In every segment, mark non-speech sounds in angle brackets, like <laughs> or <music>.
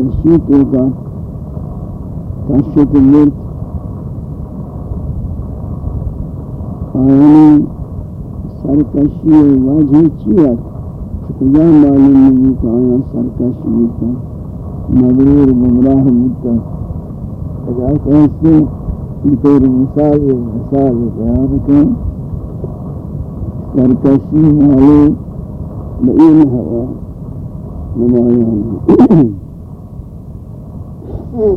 ان تو کا کشت مرد آیانی سرکشی وجہ چیت کجا معلوم نہیں کہ آیا سرکشی ہوتا مغرور گمراہ ہوتا اگر کہتے طور مثال مثال بیان کریں سرکشی والے بئین ہوا نمایاں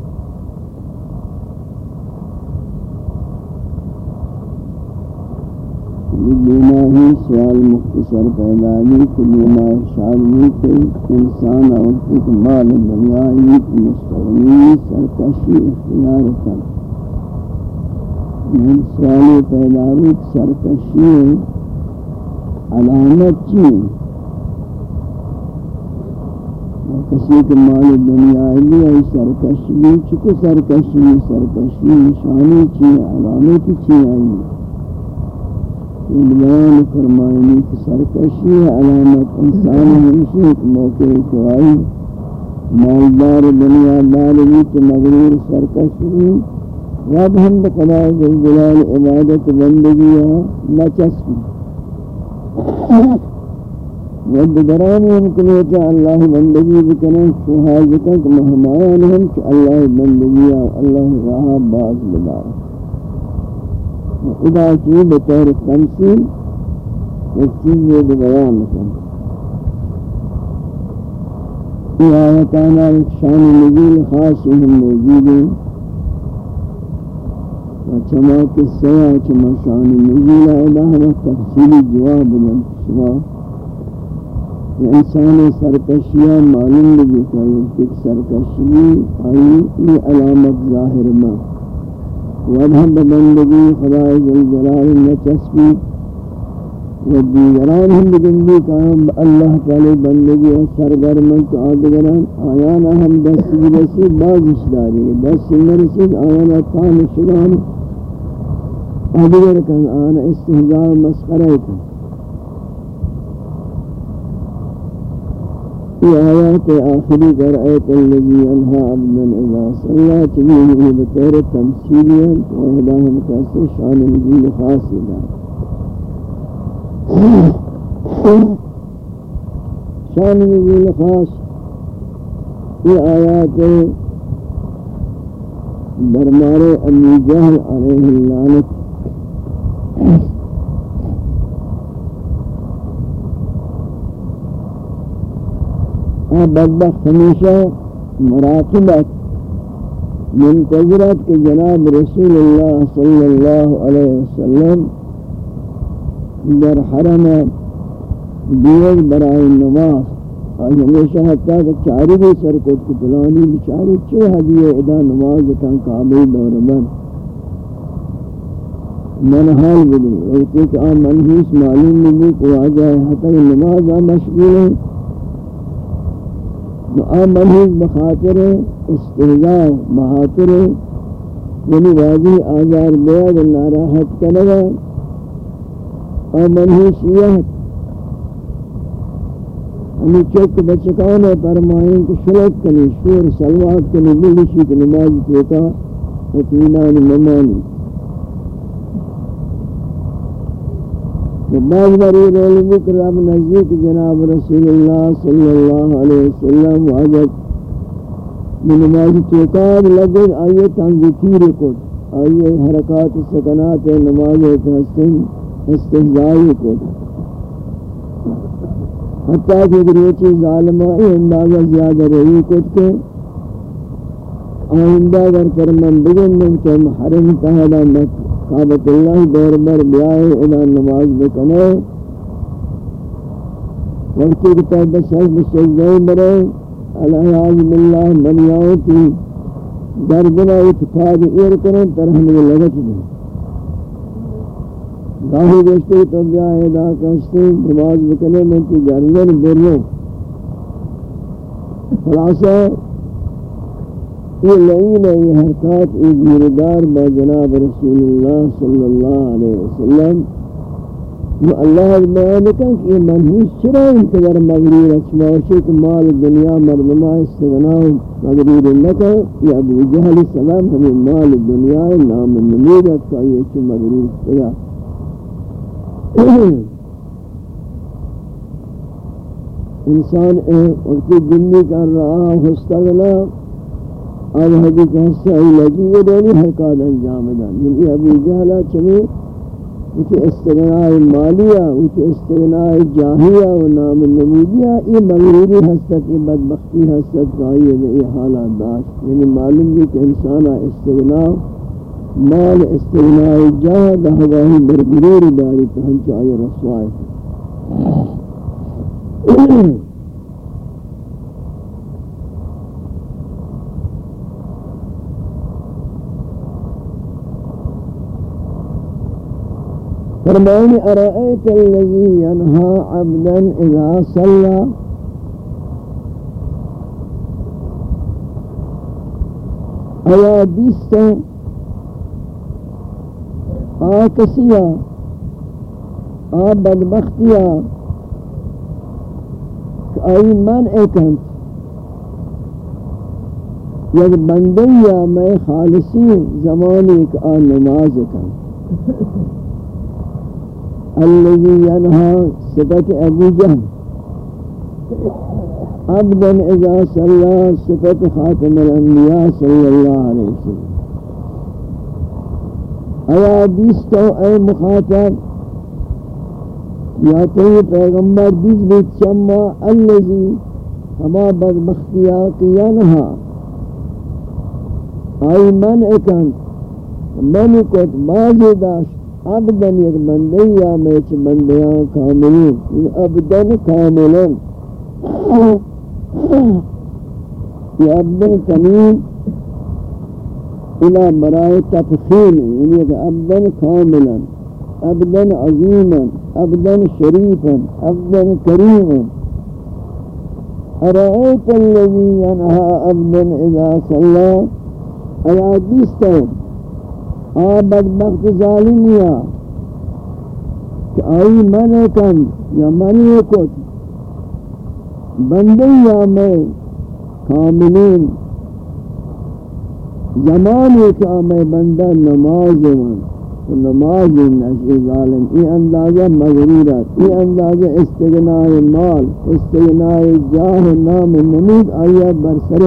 بیماری سوال مختصر پیدا ہوئی کہ بیمار شادی کے انسان اور ایک مال دنیای مستغنی سرکشی اختیار کر من سوال پیدا ہوئی سرکشی علامت چی کسی کے مال دنیای ہے سرکشی چکو سرکش سرکشی سرکشی نشانی چی علامت چی آئی۔ بیان فرمائنی کہ سرکشی علامت انسان ہمیشہ ایک موقع کو آئی۔ مالدار دنیا داری تو مغرور سرکش سرکشی رب ہم بقضاء جلال عبادت بندگی ہے نچسبی ود درانی ہم کلیتا اللہ بندگی بکنن شہازتا کہ مہمایان ہم کہ اللہ بندگی اللہ راہ باز بدار۔ ادا کی بطور تمثیل ایک چیز یہ بیان کریں یہ آیتانا ایک شان نزول خاص ہم موجود ہیں۔ و چما قصہ چما شان نزول ادا ہم تفصیلی جواب دیں شما انسان سرکشیاں معلوم لگے کہ سرکشی آئی، یہ علامت ظاہر ماں وذهب بندگی خدا جلال نچسبی و دیگران ہم بجنبی کام اللہ تعالی بندگی سرگرم آدگران۔ آیانا ہم دست برسی بازش داری۔ دست مرسید آیانا تان شدان آدگر کن آنا استهزاء مسخرہ کن۔ في آيات آخر درعیت الذي انها عبدا اذا صلى تبیه بطير تمثيليا و اهداهم کسی شان نجیل خاصی شان نجیل خاص في آيات برمار أبي جهل عليه اللعنة اللعنة بدبخت ہمیشہ مراقبت منتظرت کہ جناب رسول اللہ صلی اللہ علیہ وسلم در حرم دیگر برائے نماز۔ اور ہمیشہ حتیٰ کہ چاری بھی سرکت کی پلانی بچاری چھو حدیع ادا نماز کن قابل دور بن من حال بلی وقتی کہ آن منحوس معلوم نہیں کہ واجہ حتیٰ نماز مشغول ہیں منحوس بخاطر استهزاء بخاطر یعنی واضح آزار بیاد ناراحت کنگا اور منحوسیت ہمیں یعنی چک بچکانے فرمائیں کہ شلط کنی، شور، سلوات کنی بلشی کنی نماز چوکا اطمینان ممانی۔ تو بعض باری رولوی کہ رب نزدیک جناب رسول اللہ صلی اللہ علیہ وسلم واجد نماز چوکار لگے آئیے تنظیر کو آئیے حرکات سکنات نماز حسن، استحضائی کو حتیٰ کہ اگر یہ ظالمہ اندازہ زیادہ رہی کچھ کے آئندہ اگر فرمان بگن، من کہ محرم تہدہ مکہ کعبت اللہ دور بر بیائے الہ نماز بکنے۔ وقتی کہ توبہ شہر بسجدہ برے علیہ عظم اللہ منیاؤں کی دردنا اتفاد ایر کریں ترہمی لگت دیں گاہی گشتے تو بیائے دا کستے نماز بکنے میں کی گردن برلو خلاصہ یہ لعین ہے یہ حرکات ایک گیردار با جناب رسول اللہ صلی اللہ علیہ وسلم وہ اللہ بیان کن کہ یہ منحوس چرا انتظر مغریر اچماشی کہ مال دنیا مردمہ استغناء مغریر لکا یہ ابو جہل السلام ہمیں مال دنیا نام نمیدت کا یہ چھ مغریر استغناء انسان وقتی دنی کر رہا ہستغنا اب حدیث حصہ لگی، یہ دونی حرکات انجام دن یعنی ابو جہلہ چمی اچھے استغناء مالیہ اچھے استغناء جاہیہ و نام نمودیہ یہ مغروری حسد یہ بدبختی حسد کا یہ حالات داشت۔ یعنی معلوم بھی کہ انسان استغناء، مال استغناء جاہ دہواہی برگرور داری پہنچا یہ رسوائے فرمانی ارائیت اللذی ینہا عبدا إذا صلی ایا دیستا آکسیا آ بدبختیا ای من اکن یک بندیا میں خالصی زمانی کا نماز کن. <laughs> الذي ينهى صفة أبو جهل. عبدا إذا صلى صفة خاتم الأنبياء صلى الله عليه وسلم. ایا دیستو اے مخاطب یا تو پیغمبر دیس بیت شما اللذی ہما بدبختیا کیا نہا. آئی من اکن من کت بازی داشت عبدن یک بندے یا میچ بندیاں کاملین عبدن کاملن یہ عبدن کمین إلى برائے تفخیم یعنی کہ عبدن کاملا. عبدن عظیما. عبدن شریفا. عبدن کریما. أرأيت الذي ينهى عبدا إذا صلى أيا ديستون آ بدبخت ظالمیا کہ آئی من کن یا منی کت بندے یا میں کاملین۔ زمانی کہ میں بندہ نماز من نماز نشی ظالم۔ ای اندازہ مغرورت ای اندازہ استغناء مال، استغناء جاہ نام نمید آیا برسر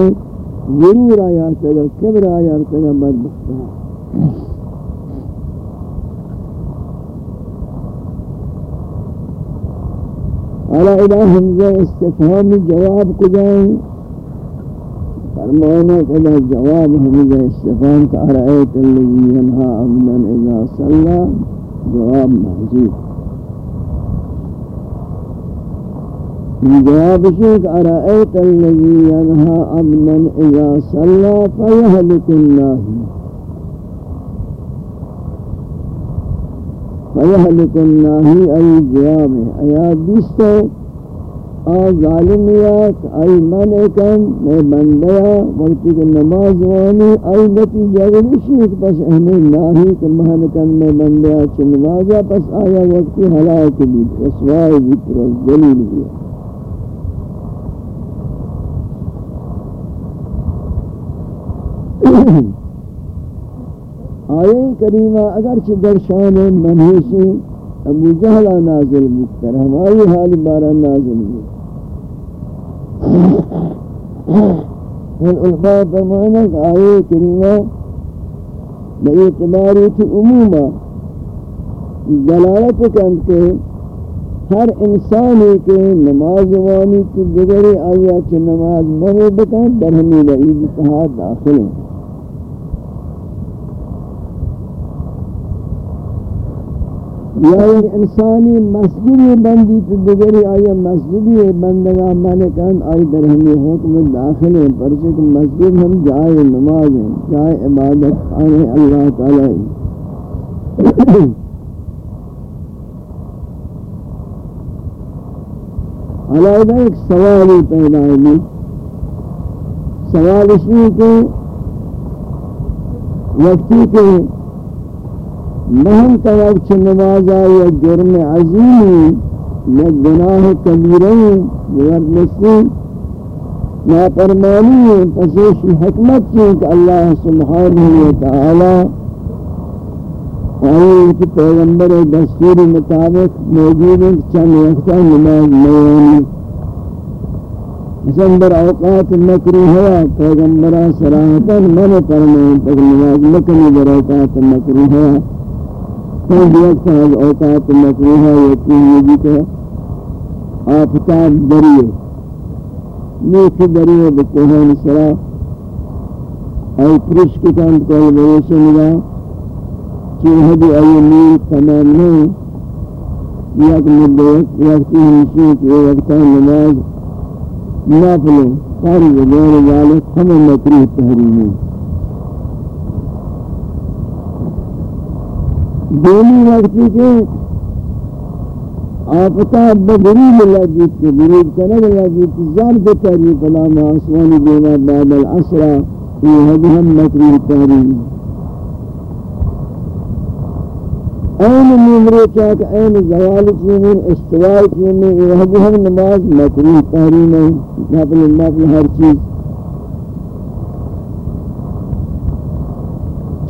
غرور آیا تگا کبر آیا تگا بدبختہ علا الہ حمزہ استفہامی جواب کو جائیں فرمانا کہ جواب حمزہ استفہام کا ارائیت اللذی ینہا عبدا اذا صلی جواب محضور جواب شیخ ارائیت اللذی ینہا عبدا اذا صلی فیہلک اللہ فیہلک الناہی ای جواب ہے آیات بیستو آ ظالمیات ای منکن میں بندیا وقتی کہ نماز وانی ای نتیجہ گلیشی پس اہمی ناہی کہ مہنکن میں بندیا چھ نمازا پس آیا وقتی حلاک بھی رسوائی ذکر جلیل بھی۔ <clears throat> آئے کریمہ اگرچہ در شان منحوسی ابو جہلہ نازل مکتر ہماری حال بارہ نازل مکتر والعلماء فرمانا کہ آئے کریمہ بے اعتباری کی عموما دلالت کند کے ہر انسانی کے نماز وانی کی دگری آیا چھ نماز منو بکن، در ہمیں لئیب کہا داخل ہیں۔ یا ایک انسانی مسجدی بندی تو دیگری آیا مسجدی بندگا ملکان آئی در ہمی حکم داخل ہیں، پرچہ کہ مسجد ہم جائے نماز ہیں، جائے عبادت، آنے اللہ تعالی علیہ ایک سوالی پیدا ہے سوال اس لیے کہ وقتی کے مہم توقع چھ نمازا یا جرم عظیمی یا گناہ کبیرہی کبیریں ورنسی ناپرمانی پسیش حکمت کی کہ اللہ سبحانہ وتعالی آئے کہ پیغمبر دستور مطابق موجود ہیں چند وقتہ نماز میانی. مثلا در اوقات مکروہ ہے پیغمبرہ صراحتا من فرمائیں تک نماز مکنی در اوقات مکروہ ہے کوئی وقت از اوقات مکروہ یقین یہ بھی کہ آفتاب دریئے نیک دریئے بکوہن سرا ای پرش کتان کول بیشن گا چوہ دی ای نیل تمام نہیں یک مدت وقتی ہمشی کہ وقتا نماز نافلو ساری غیر ذالک ہمیں مکروح تحریمی دینی وقتی کے آفتاب بغریب لگیت کے غریب کنگ لگیت زان بتری کلام آسمانی دینا بعد العصرہ یہ حدی ہم مکریل تحریم این نمرے چاک این زوال چیمین استوائی چیمین یہ حدی ہم نماز مکریل تحریم ہے نفل نفل ہر چیز.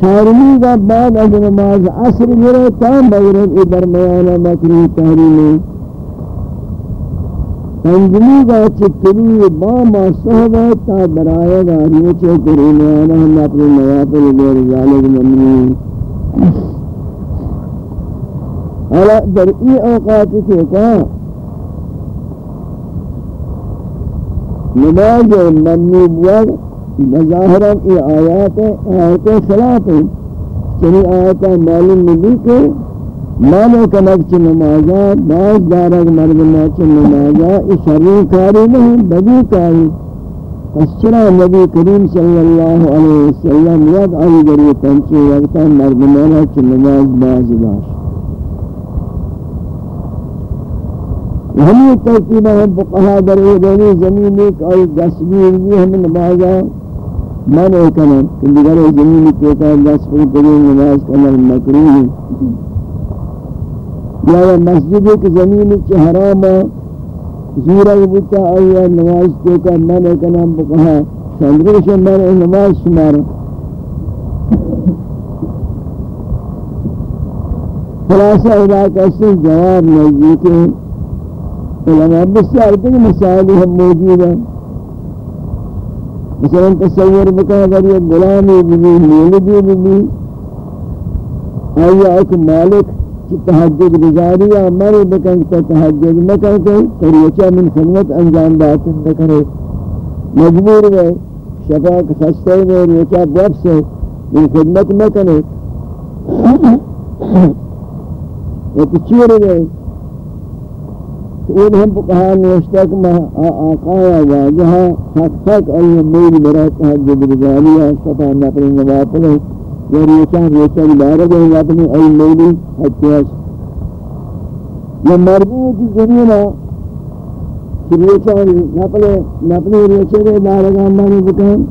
چارمی کا بعد از نماز عصر گرے تام بغرد ای درمیان مکروح تحریم پنجمی کا چکری باما صحبہ تا برائے گا نیچے کرینیانا ہم اپنے نوافل دیر ذالک ممنون. حالا در ای اوقات کے کہا نماز ممنون بواد بظاہرا ای آیات آیات خلاف ہیں۔ چنی آیات معلوم نہیں کہ مانا کنک چی نمازا باز دارک مردمہ چی نمازا ای شرری کاری نہیں بدی کاری۔ پس چرا نبی کریم صلی اللہ علیہ وسلم یاد آئی گری پنچے وقتا مردمہ چی نماز باز داشت ہمیں ترتیبہ ہم فقہا در ایدانی زمین ایک آئی گسبی بھی ہم نمازا من کنن کہ دیگر زمین کے تا دس پر کرے نماز کرنا مکروہ ہے۔ یا مسجد کی زمین کے حرام زورا بتا آیا نماز تو کا من کا نام کہا سندرش من نماز شمار خلاصہ علاقہ سے جواب نزدیک ہے علماء بسیار تک مسائل ہم موجود ہیں۔ مثلا تصور بکا اگر یہ غلامی بھی مولدی بھی آیا ایک مالک کہ تحجد گزاری یا مرے بکن کہ تحجد مکن کہ تریچہ من خدمت انجام داتن نکرے مجبور ہے شفاق خستے میں ریچہ بوب سے من خدمت مکنے ایک چیر ہے ان ہم کہا نوشتا کہ میں آقایا واجہا، حق حق ایہ میل برای تحجد گزاری ہے صفا نقل نوافل ہے یہ ریچہ ریچہ عبارت ہے اپنی ای میلی حتیاس یہ مرضی کی جنینا کہ ریچہ نقل نقل ریچہ دے بارگاہ مانی بکن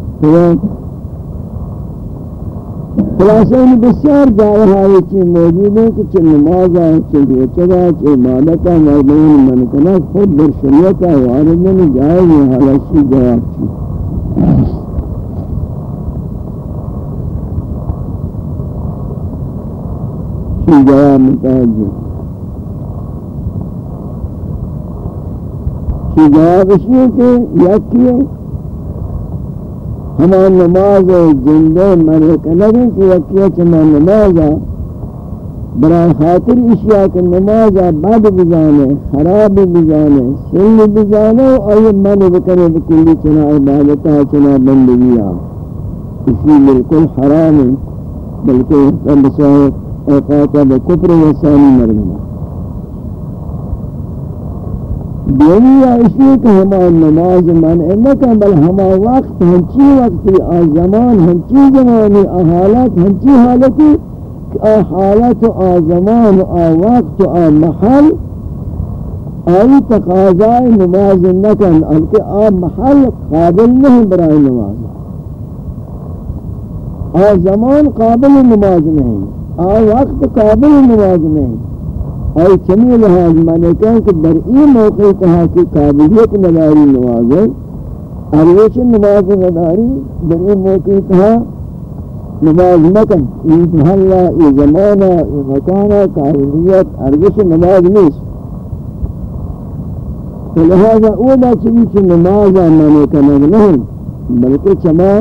خلاصہ ان بسیار جائے ہائی چیز موجود ہیں کہ چھ نمازہ چھ ریچہ چھ عبادتہ مردین منکنہ خود در شریعتہ واردن جائے ہیں حالشی جواب چیز کی جواب متوجہ کی جواب اس لیے کہ یکی ہما نماز جندے مرے کنگی کی یکی چما نماز برای خاطر اشیاء کے نماز بد بجانے خراب بجانے سن بجانے اور یہ من بکنے بکلی چنا عبادتہ چنا بندگیاں اسی بالکل حرام بلکہ رب صاحب اوقات بکفر و ثانی مرمنا دنیا اسی کہ ہما نماز من انکا بل ہما وقت ہنچی وقتی آ زمان ہنچی زمانی آ حالت ہنچی حالتی آ حالت آ زمان آ وقت آ محل آئی تقاضائی نماز نکن بلکہ آ محل قابل نہیں برای نماز. آ زمان قابل نماز نہیں، آ وقت قابل نماز نہیں. اور چمی لحاظ مانے کہیں کہ در این موقع کہا کہ قابلیت نداری نماز ہے ارویچ نماز نداری در این موقع کہا نماز مکن یہ محلہ یہ زمانہ یہ مکانہ قابلیت ارویچ نماز نیست لہذا اولا چلی چی نماز مانے کنگ نہیں بلکہ چما؟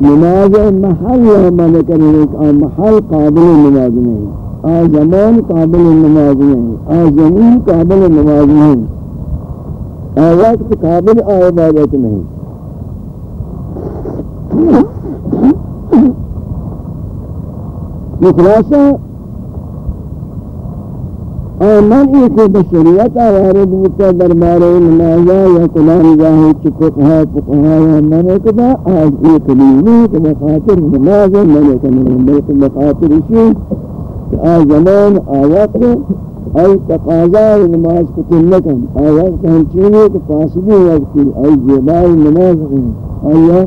نماز محل من کرنے کہ محل قابل نماز نہیں آ زمان قابل نماز نہیں آ زمین قابل نماز نہیں آ وقت قابل آ عبادت نہیں۔ یہ خلاصہ من ایک بشریت وارد ہوتا دربار نمازہ یا کلام جاہی چکتہا پکہا یا من اکدا آج ایک لیلی کہ بخاطر نماز من اکدا بلکہ بخاطر اسی۔ آ زمان آ وقت ای تقاضای نماز کتن لکن آ وقت ہم چینے کہ فاسدی وقتی ای زیبائی نماز کن آیا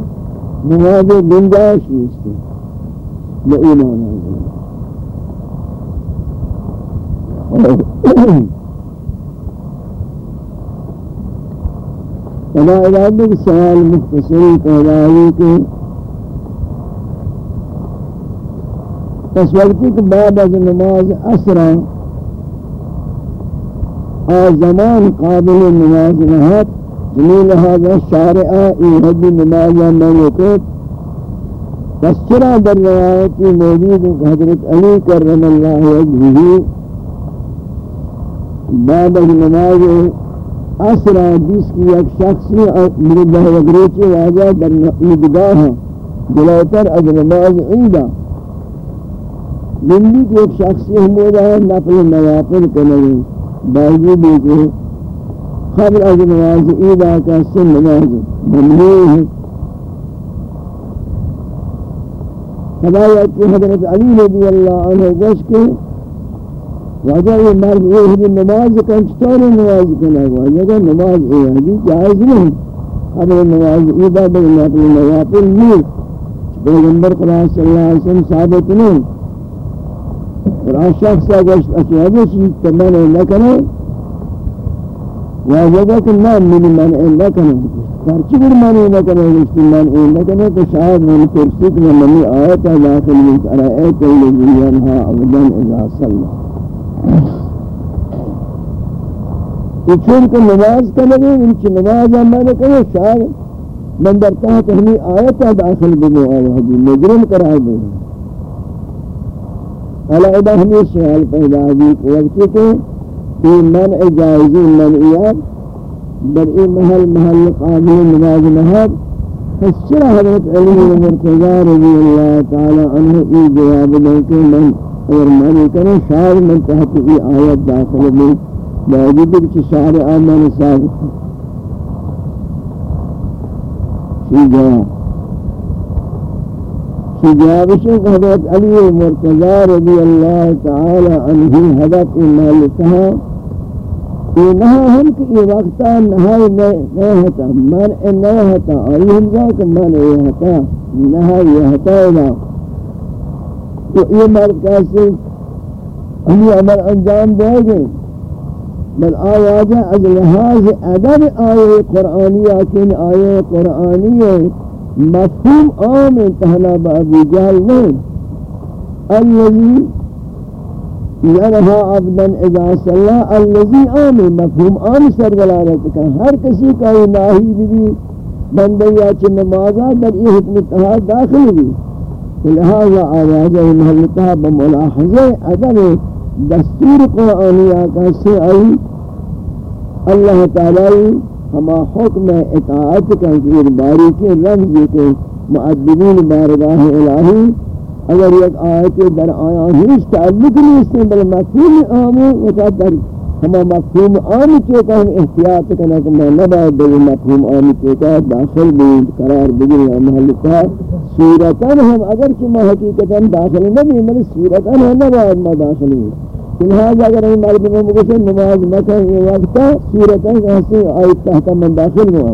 نماز بنداش نیستی با ایمان آزمان فلا ارادہ سوال مختصر پیدا ہوئی کہ پس وقتی کہ بعد از نماز اسرا آ زمان قابل نماز نہت جمیل هذا شارعہ ای حد نماز میں کو پس چرا در روایتی موجود حضرت علی کرم اللہ وجہہ بعد از نماز عصر حدیث کی ایک شخصی مرد وگریچی واجہ در عیدگاہ جلوتر از نماز عیدہ زندگی کی ایک شخصی ہمودہ ہے نفل نوافل کنگی باوجود کہ خبر از نماز عیدہ کا سن نماز ممنوع ہے۔ خدایت کی حضرت علی رضی اللہ عنہ گوش کے واجہ یہ مرد یہ ہے نماز کن چطور نماز کنا واجہ کہ نماز ہے جائز نہیں اب نماز عیدہ بگنا اپنی نوافل نہیں پیغمبر قرآن صلی اللہ علیہ وسلم ثابت نہیں اور آن شخص اگر اشیاء چیز تمام نہ کرے واجبہ کہ نام من من الا کنو پرچی گر من الا کنو گشتی من الا کنو تو شاید من کرسی کہ منی آیتا داخل من ارائیت لجریانها عبدان اذا صلی. تو چون کہ نماز کنگے انچی نماز امان کنو شاید من در تحت ہمیں آیتا داخل بگو آوہ دی مجرم قرار بگو علیہ ہمیں سوال پیدا دی وقتی کو في منع جائزی منعیات در این محل محل قابل نماز نهاد فسر حضرت علی مرتضى رضی اللہ تعالی عنہ ای جواب دے من اگر معنی کریں شاعر من تحت ای آیت داخل میں موجود ہے کہ شاعر آمان ثابت شی جواب؟ في جابش حضرت علي المرتضى رضي الله تعالى عنه حضرت مالكها اینہا ہم کہ یہ وقتا نہائی نہ من نہ ہتا آئی جا کہ من یہ ہتا نہائی یہ ہتا تو یہ مرد کیسے ہمیں عمل انجام دے بل آواجہ أجل لحاظ ادب آية قرآنیہ کن آية قرآنیہ مفہوم عام انتہنا با ابو جہل نہیں الذي یرہا عبدا اذا صلى، الذي آمن مفہوم آم سر غلالت کا ہر کسی کا یہ ناہی بھی بندہ یا چھ در یہ حکم اتحاد داخل بھی لہذا آواز آوازہ محلتہ بملاحظہ ادب دستور قرآنیہ کا سے آئی. اللہ تعالی ہما حکم اطاعت کا کہ باریکی رنگ یہ کہ معدبین بارگاہ الہی، اگر یک آیت در آیا ہیچ تعلق نہیں اس سے بل مفہوم عام و در ہم مفہوم عام کے ہم احتیاط کرنا کہ میں نہ باید بل مفہوم عام کے داخل بھی قرار بگل یا محل کا صورتاً ہم اگر کہ میں حقیقتاً داخل نہ بھی مل صورتاً ہم نہ باید میں داخل ہوں لہذا اگر ہم مرد میں مگسے نماز مکہ یہ وقتا صورتاً کہتے آیت تحت من داخل ہوا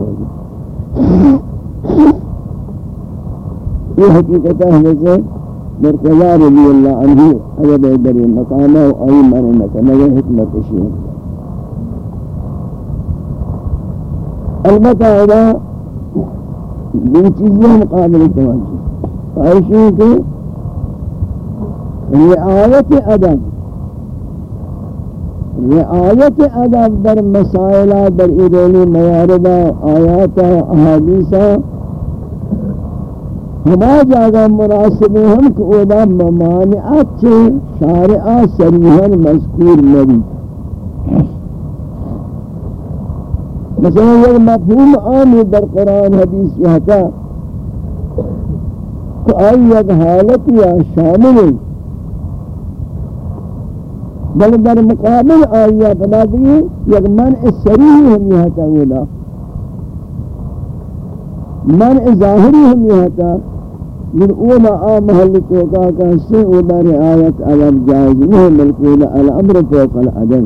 یہ حقیقتاً ہمیں مرتضى رضی اللہ عنہ اگر بری مقامہ و آئی مرنکہ نگہ حکمت شیئر البتہ ادا دن چیزیں مقابل توجہ خواہشیں کہ رعایت أدب. رعایت ادب در مسائلہ در ایدولی میاردہ آیات احادیثہ ہما جاگا مناسب ہم کہ اودا ممانعات چھے شارعہ سریحاً مذکور نبی. مثلا یہ مفہوم عامی در قرآن حدیث یہ تھا کہ آئی یک حالت یا شامل ہے بل در مقابل آئی پدا دیئے یک منع سریح ہم یہ تھا اودا منع ظاہری ہم یہ تھا من اولا آ محل کو کا سے اولا رعایت عدم جائز نہیں بلکہ الامر فوق العدم.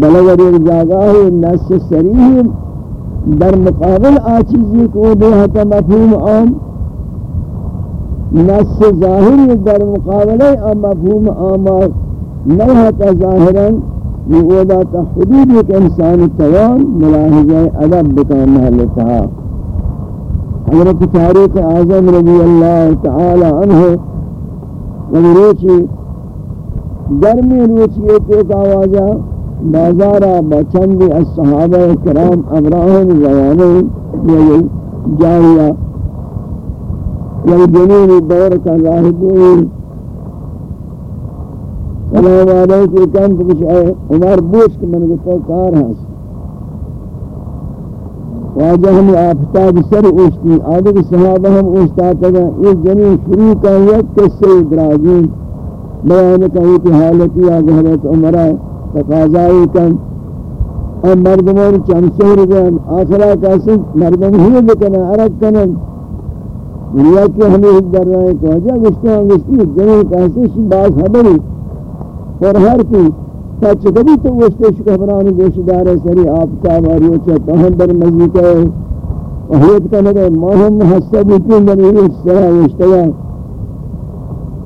بل اگر ایک جگہ ہے نص صریح در مقابل آ چیزی کو دیہتا مفہوم عام نص ظاہری در مقابل آ مفہوم عام نہتا ظاہرا یہ اولا تا حدود ایک انسان توان ملاحظہ ادب بکان محل تہا۔ حضرت تاریخ اعظم رضی اللہ تعالی عنہ روچی، گرمی روچی ایک آوازہ، بازارہ بچندی الصحابہ کرام ابراہم زوانے یہ جاریہ یہ جنین دور کا راہدین سلام علیکم کم کچھ عمر بوش کے من کو کار ہے واجہ ہم آفتاب سر اوشتی. آدھے صحابہ ہم اوشتا تگا اس جنین شروع کا یک قصے ادراجین بیان کہی کی حالتی آگے حضرت عمرہ تقاضائی کن اور مردمان چند شہر گئن آخرہ کیسے مردم ہی بکنا، عرب کنن دنیا کی ہمیں ایک در رہے ہیں کہ وجہ گشتے ہیں گشتی جنین کہتے شی باز حبری اور ہر کی سچ کبھی تو وشتے شکبرانی گوشدار سری آپ کا باری اچھا تہم در مزید ہے۔ وحیت کا نگے ماہم حسد اتن بنی اس طرح وشتگا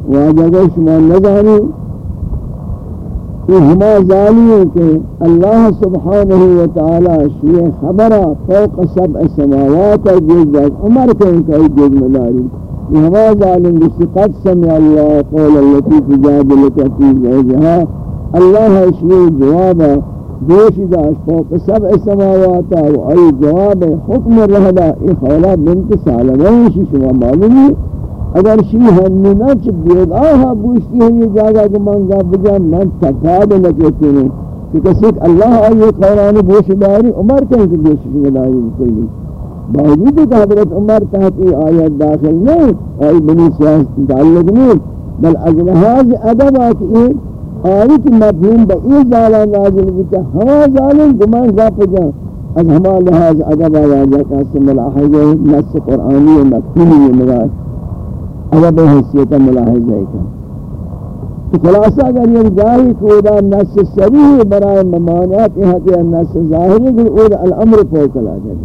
واجہ گو شما نظاری یہ ہما ظالمی کہ اللہ سبحانہ وتعالی شیئے خبرہ فوق سبع سماوات جز جز عمر کے ان کا جز مداری۔ یہ ہما ظالم جس قد سمع اللہ قول اللتی تجادلک فی زوجہا اللہ شیئے جوابا دوشی داشت فوق سبع سماوات و ای جواب حکم رہدا یہ خولا بنت سالمین شی شما معلومی اگر شی ہنی نہ چ دیگ آہا بوشتی ہے یہ جگہ کہ منگا بجا، من تفاد نہ کہتے ہیں کہ کسی اللہ آئیے قرآن بوش داری، عمر کہیں کہ بوش داری کلی باوجود کہ حضرت عمر تحت ای آیت داخل نہیں آئی بنی سیاست تعلق نہیں بل از لحاظ ادب آتی ہے آیت مفہوم با ای ظالا نازل بیتا ہما ظالم گمان گا پجا۔ از ہما لحاظ ادب آیا جا کہ ملاحظ نص قرآنی و مفہومی ملاحظ ادب حیثیت ملاحظہ کا تو خلاصہ اگر یہ جاہی کودا نس سریح برای ممانعات احاتی نس ظاہری کہ اودا الامر پوکلا جائے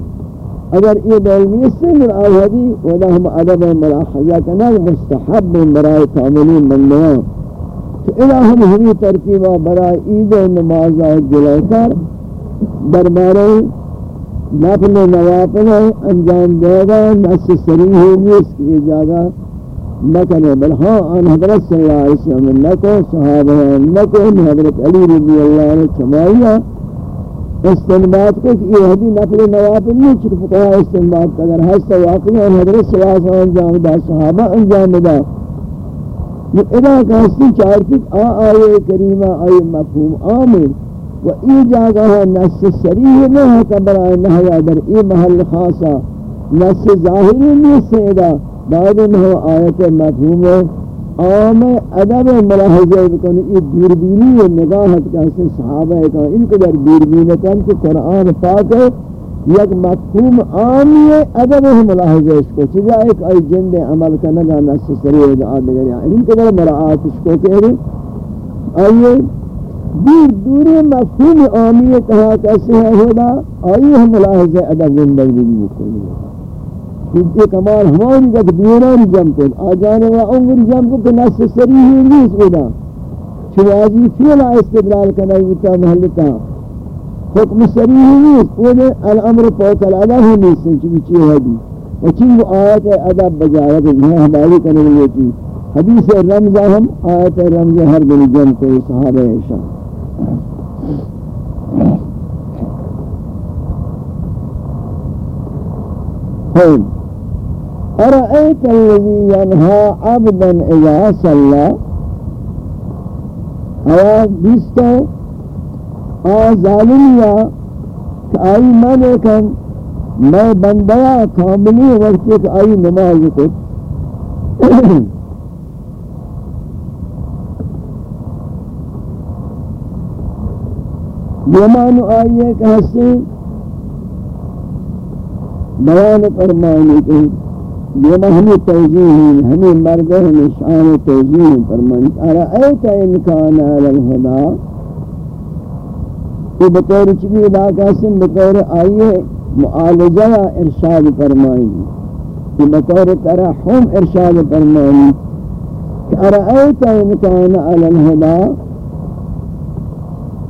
اگر یہ دلمی سے من آوہدی ودا ہم ادب ملاحظہ کنا مستحب برای کاملین بندیان تو الہ ہم ہمی ترتیبہ برای عید و نمازہ جلو کر دربارے نفل نوافل انجام دے گا نس سریح ہوگی اس کی جاگہ نکنے بل ہاں أن حضرت صلی اللہ علیہ وسلم نکو صحابہ نکو حضرت علی رضی اللہ عنہ چمائیا استنباد کو کہ یہ حدی نفل نوافل نہیں چھر فقہ استنباد اگر حصہ واقعی ان حضرت صلی اللہ علیہ وسلم انجام دا صحابہ انجام دا. یہ ادا کا حصی چارتی آ آئے کریمہ آئے مفہوم آمین. و ای جاگہ نس سریح نہیں ہے کبرائے نحیہ در ای محل خاصہ نس ظاہری نہیں سیدہ بعد میں آیت مفہوم عام ادب ملاحظہ بکنی، یہ دوربینی و نگاہت کا حسن صحابہ ہے ان کے در دوربینی کن کہ قرآن پاک ہے، یک مفہوم عامی ادب ملاحظہ اس کو، چیزا ایک ای جند عمل کا نگاہ نس سریع دعا دگر یہاں۔ ان کے در مراعات اس کو کہہ رہے آئیے، دور دور مفہوم عامی کہا کیسے ہے ہودا آئیے ہم ملاحظہ ادب زندگی بکنی یہ کمال ہماری کا دیوانانی جم کو آجانے و عمر جم کو کہ نس سریح نہیں سودا شوازی فیلا استدلال کرنا ہوتا محلتا حکم سریح نہیں سودا الامر پوکل علا ہی نہیں سنچی چیئے حدی وچی وہ آیت ادب بجایا کہ یہ ہماری کرنے لیے تھی۔ حدیث رمضہ ہم آیت رمضہ ہر دن جم کو صحابہ شاہ Home. أرأيت الذي ينهى عبدا إذا صلى؟ آیا بیستو آ ظالمیا کہ آئی مانے کن میں بندیا کاملی وقتی کہ آئی نماز کو <coughs> یہ آئیے کہ ہستے بیان فرمائنے کہ یہ ہمیں توجیہ ہیں ہمیں مرد ہمیں شان توجیہ فرمان ارائیت ان کان علی الہدا؟ یہ بطور چبی علاقہ سے بطور آئیے معالجہ ارشاد فرمائیں یہ بطور ترحم ارشاد فرمائیں کہ ارائیت ان کان علی الہدا؟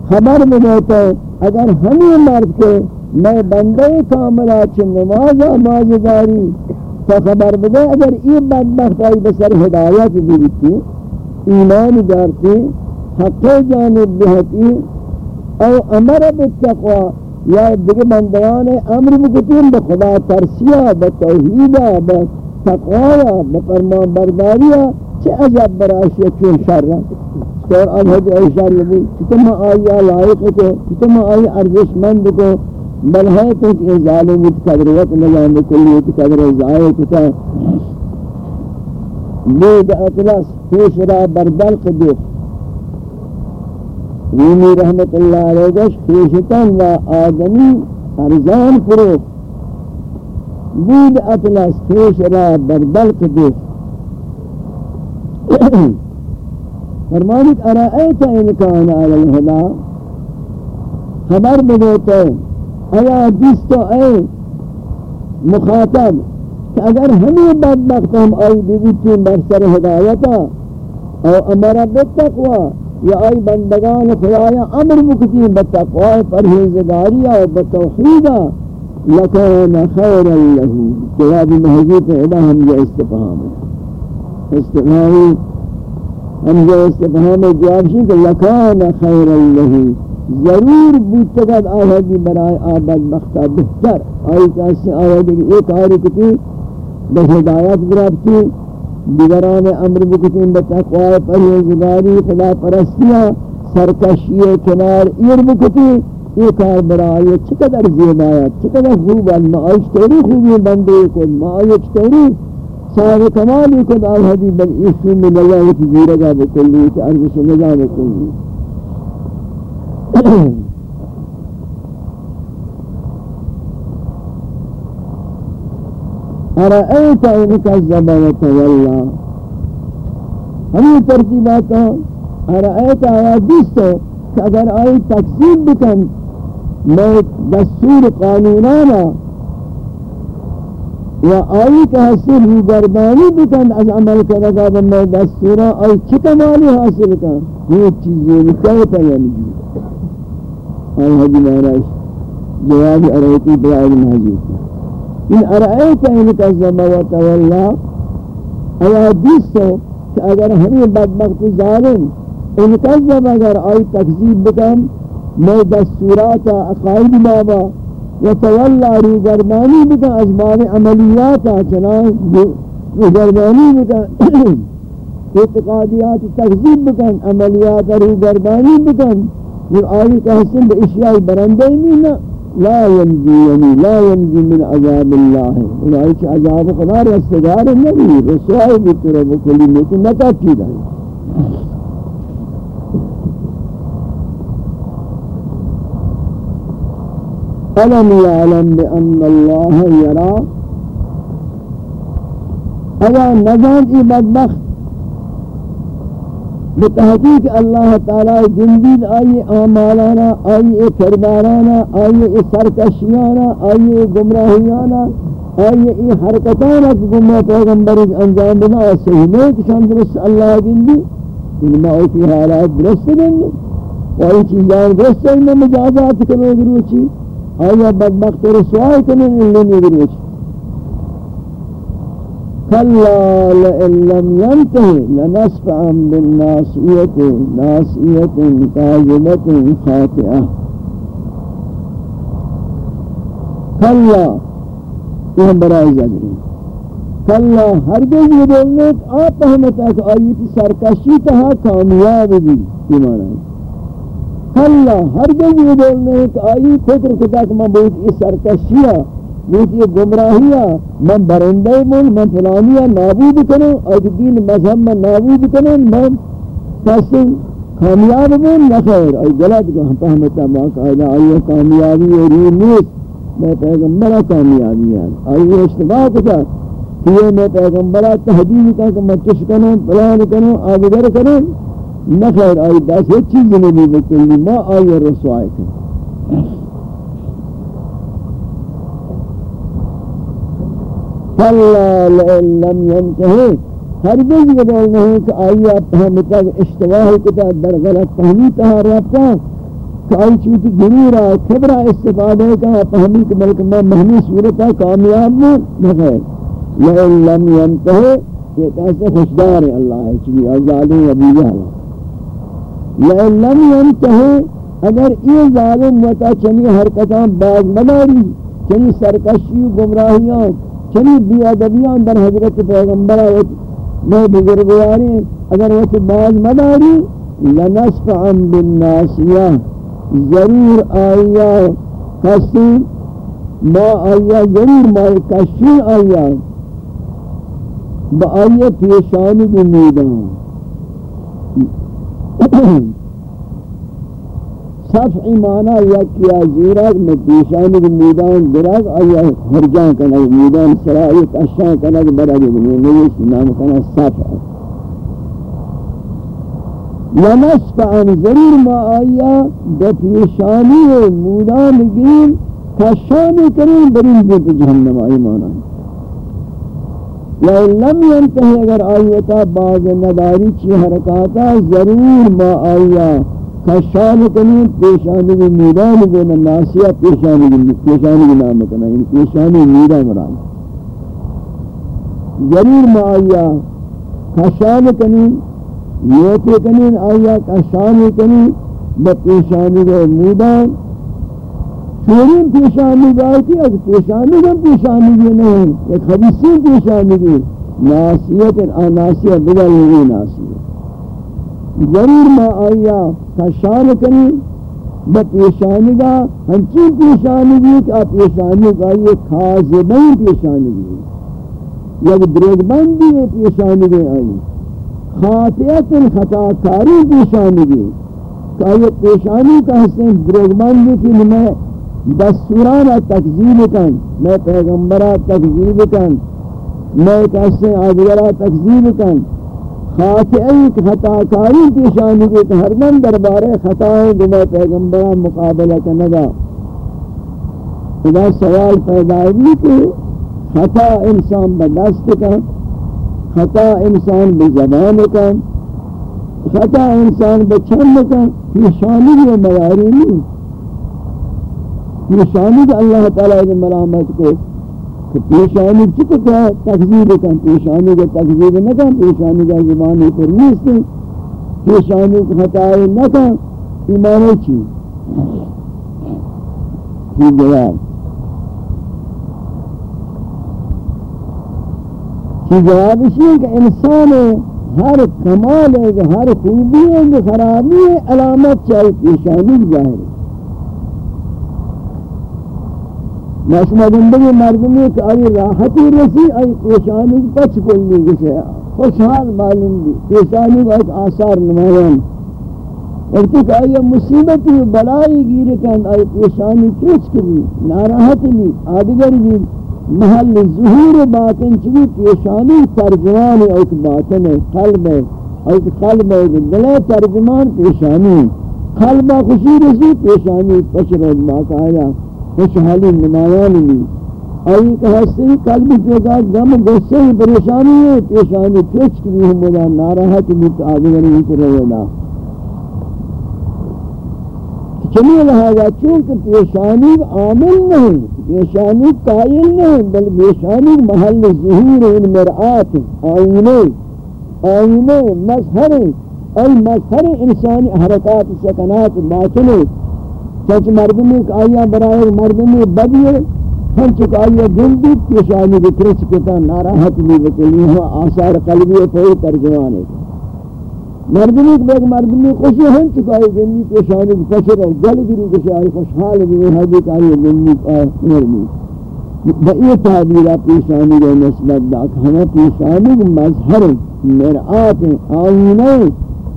خبر بدے اگر ہمیں مرد کے میں بندے کاملہ چھ نماز آماز داری خبر بده، اگر این بدبخت آئی بسر ہدایت دیتی ایمان دارتی، حق جانب بہتی او امر بالتقوى یا دیگه بندیان امر بکتیم بخدا ترسیا بتوحیدا بتقویا بفرمان برداریا، چه عجب براشی چون شر. اور اب حج ایشار لبی چطور آئی لائق کو چطور آئی ارزشمند کو بل ہے تو کہ ظالم قدرت نظام کلی کلیت قدر ضائع کتا بید اطلس پیش را بردل قدیف رومی رحمت اللہ علیہ گوش پیشتن و آدمی ارزان فروخ بید اطلس پیش را بردل قدیف فرمانت ارائیت انکان علی الہدا؟ خبر بدوتے ایا دوستو اے مخاطب کہ اگر ہمیں بدبخت ہم آئی دیوچیں برسر ہدایتا او امرا بالتقوى یا آئی بندگان خدایا امر مکتی بتقوی پرہیزگاریا و بتوحیدہ لکان خیر لہو جواب محضیف ادا ہم یہ استفہام ہے استفہامی ہم یہ استفہام جواب شیئے کہ لکان خیر لہو ضرور بودتگد آہدی برای آباد بختہ بہتر. آئی کسی آہدی ایک آری کتی بہدایت گرابتی دیگران امر بکتیں بتقوی پرہیزگاری خدا پرستیاں، سرکشی کنار ایر بکتیں یہ کار برای چقدر زیبایت، چقدر خوب ہے معایش تیری خوبی بندے کو معایش تیری صاحب کمالی کو دال حدی بل ایسو من اللہ کی زیرگا بکلی کی عرض سے نجا بکلی <coughs> ارأيت إن كذب وتولى؟ ہمیں ترتیبات أرأيت آیا دیستو کہ اگر آئی تقسیم بکن میں دستور قانونانا و آئی کہ حسن ہی گردانی بکن از عمل کرگا میں دستورا آئی چکمالی حاصل کن؟ یہ چیزیں نکیتا یعنی آئی حدی مہراش جوابی ارائیتی برائل محجوب ان ارائیتا انکا زمہ و تولا ایا دیسو کہ اگر ہمیں بدبخت ظالم. انکذب اگر آئی تکذیب بکن میں دستورات اقائد بابا. وتولى روگردانی بکن از باب عملیات چنان روگردانی بکن. اعتقادیات تکذیب بکن عملیات روگردانی بکن. من آئی کا حسن بے اشیاء برندے نہیں نا لا ینجینی لا ینجی من عذاب اللہ اور آئی چھ عذاب خدا رستگار نبی رسوائی بھی ترہ بکلی لیکن نتا کی دا ألم يعلم بأن الله يرى أولا نزاد إبادبخت بتحقیق اللہ تعالی جندید آئی آمالانا، آئی کردارانا، آئی سرکشیانا، آئی گمراہیانا، آئی ای حرکتانا کہ گمراہ پیغمبر انجام بنا صحیح نیک شان درست اللہ جندی انما اوی کی حالات درست دیں گے و چیزان درست ہیں مجازات کرو گروچی، آیا بدبخت رسوائی کنن ان لنی کلا لئن لم ينتهي لنسفعا بالناسئية ناسئية كاذبة خاطئة. کلا یہ برائے زدری کلا ہرگز یہ بولنے آپ احمد کہ آیت سرکشی تہا کامیاب بھی یہ معنی ہے اللہ ہر جگہ یہ یہ گمراہیہ میں برندے مول میں فلانیہ نابود کروں اور دین مذہب میں نابود کروں میں کسی کامیاب مول نخیر اور غلط کو ہم پہمتا ماں قائدہ آئی کامیابی اور یہ نیت میں پیغمبرہ کامیابی ہے آئی اشتباہ کتا کہ یہ میں پیغمبرہ تحدید کا کہ میں چش کروں پلان کروں آدگر کروں نخیر آئی دس ایک چیز نہیں بکلی، ما آئی رسوائی کن فاللہ لئن لم ينتہے ہر بیز یہ بولنے ہیں کہ آئی آپ پہمتا کہ مطلب اشتواہ کتا در غلط فہمی تہا رہتا کہ آئی چوتی گرورا کبرا استفادہ کا پہمی کہ بلکہ میں مہمی صورتا کامیاب میں نخیر لئن لم ينتہے یہ کیسے خوشدار ہے اللہ ہے چوی آزادی ابی جہلہ لم ينتهي اگر یہ ظالم وتا چنی حرکتاں باز مداری، چنی سرکشی و گمراہیاں چنی بی ادبیاں در حضرت پیغمبر میں بزرگواری اگر وہ باز مداری لنسفعا بالناسیہ ضرور آیا کسی ما آیا ضرور ما کشی آیا، با آیا پیشانی بمیدان۔ صف ایمانا یا کیا زیرک میں پیشانی کے میدان دراز آیا ہرجان کنا میدان سرائیت اشان کنا برا جو بنی نیش نام کنا صف. لنسف عن ضرور ما آیا دے پیشانی میدان گین کشانی کریں برین جو جہنم ایمانا. یا لم ينتهي اگر آیتا باز نداری چی حرکاتا، ضرور ما آیا کشان کنی، پیشانی کی میدان گونا ناسیہ پیشانی کی پیشانی کی نام کنا یعنی پیشانی میدان مران ضرور ما آیا کشان کنی نیتی کنی، آیا کشان کنی بپیشانی کے میدان۔ چورین پیشانی گائی از پیشانی کا پیشانی بھی نہیں، ایک خبیصی پیشانی بھی۔ ناسیت ناسیت بدل ہوئی ناسیت ضرور ما آیا کشان کنی با پیشانی کا ہنچی پیشانی بھی کہ آپ پیشانی کا یہ خازبین پیشانی بھی یک دروگ بندی پیشانی بھی آئی۔ خاطیت خطا کاری پیشانی بھی کہ یہ پیشانی کا حسن دروگ بندی کی نمائے دستورانا تکذیب کن، میں پیغمبرہ تکذیب کن، میں کسی آدھگرہ تکذیب کن۔ خاطئی خطا کاری پیشانی کی کہ ہر من دربارے خطائیں جو میں پیغمبرہ مقابلہ کنگا. اذا سوال پیدا ہوئی کہ خطا انسان بدست کن، خطا انسان بزبان کن، خطا انسان بچند کن، پیشانی بھی میاری نہیں پیشانی کہ اللہ تعالیٰ نے ملامت کو کہ پیشانی چکا کیا تکذیب کن، پیشانی کا تکذیب نہ کن، پیشانی کا زبانی پر نیست پیشانی کا خطائی نہ کن ایمانی چی؟ یہ جواب۔ یہ جواب اسی ہے کہ انسان ہر کمال ہے، ہر خوبی ہے خرابی ہے، علامت چاہیے پیشانی ظاہر ہے۔ نشما زندگی مردمی کہ آئی راحتی رسی، آئی پیشانی پچ کلی گشے خوشحال معلوم بھی پیشانی کو ایک آثار نمائن وقتی کہ آئی مصیبتی بلائی گیر کن آئی پیشانی چوچ کری ناراحت بھی آدگر بھی محل ظہور باطن چوی پیشانی ترجمان ایک باطن ہے، قلب ہے. ایک قلب ہے دلے ترجمان پیشانی. قلبہ خوشی رسی، پیشانی پچ رہا باقاعدہ. خوشحالی نمایانی بھی آئی کہ ہستی قلب پیدا غم غصے پریشانی ہے، پیشانی پچ کی ہم بلا ناراحت بھی آدھگری ہی کر رہے دا چمی لہذا چونکہ پیشانی عامل نہیں، پیشانی قائل نہیں، بل پیشانی محل ظہور ان مرآت آئینے آئینے مظہر ای مظہر انسانی حرکات، سکنات باطنے سچ مردمی کہ آیا برای مردمی بدیے ہم چکا آیا جلدی پیشانی بھی کرچ کتا ناراحت بھی بکلی ہوا آثار قلبی پوئی ترجمانے مردمی کہ بیگ مردمی خوشی ہم چکا آیا جلدی پیشانی بھی پچر ہے جل گری کسی آئی خوشحال بھی حدی کہ آیا جلدی مرمی بئی تعبیرہ پیشانی کے نسبت داک ہمیں پیشانی کے مظہر، مرآت آئینے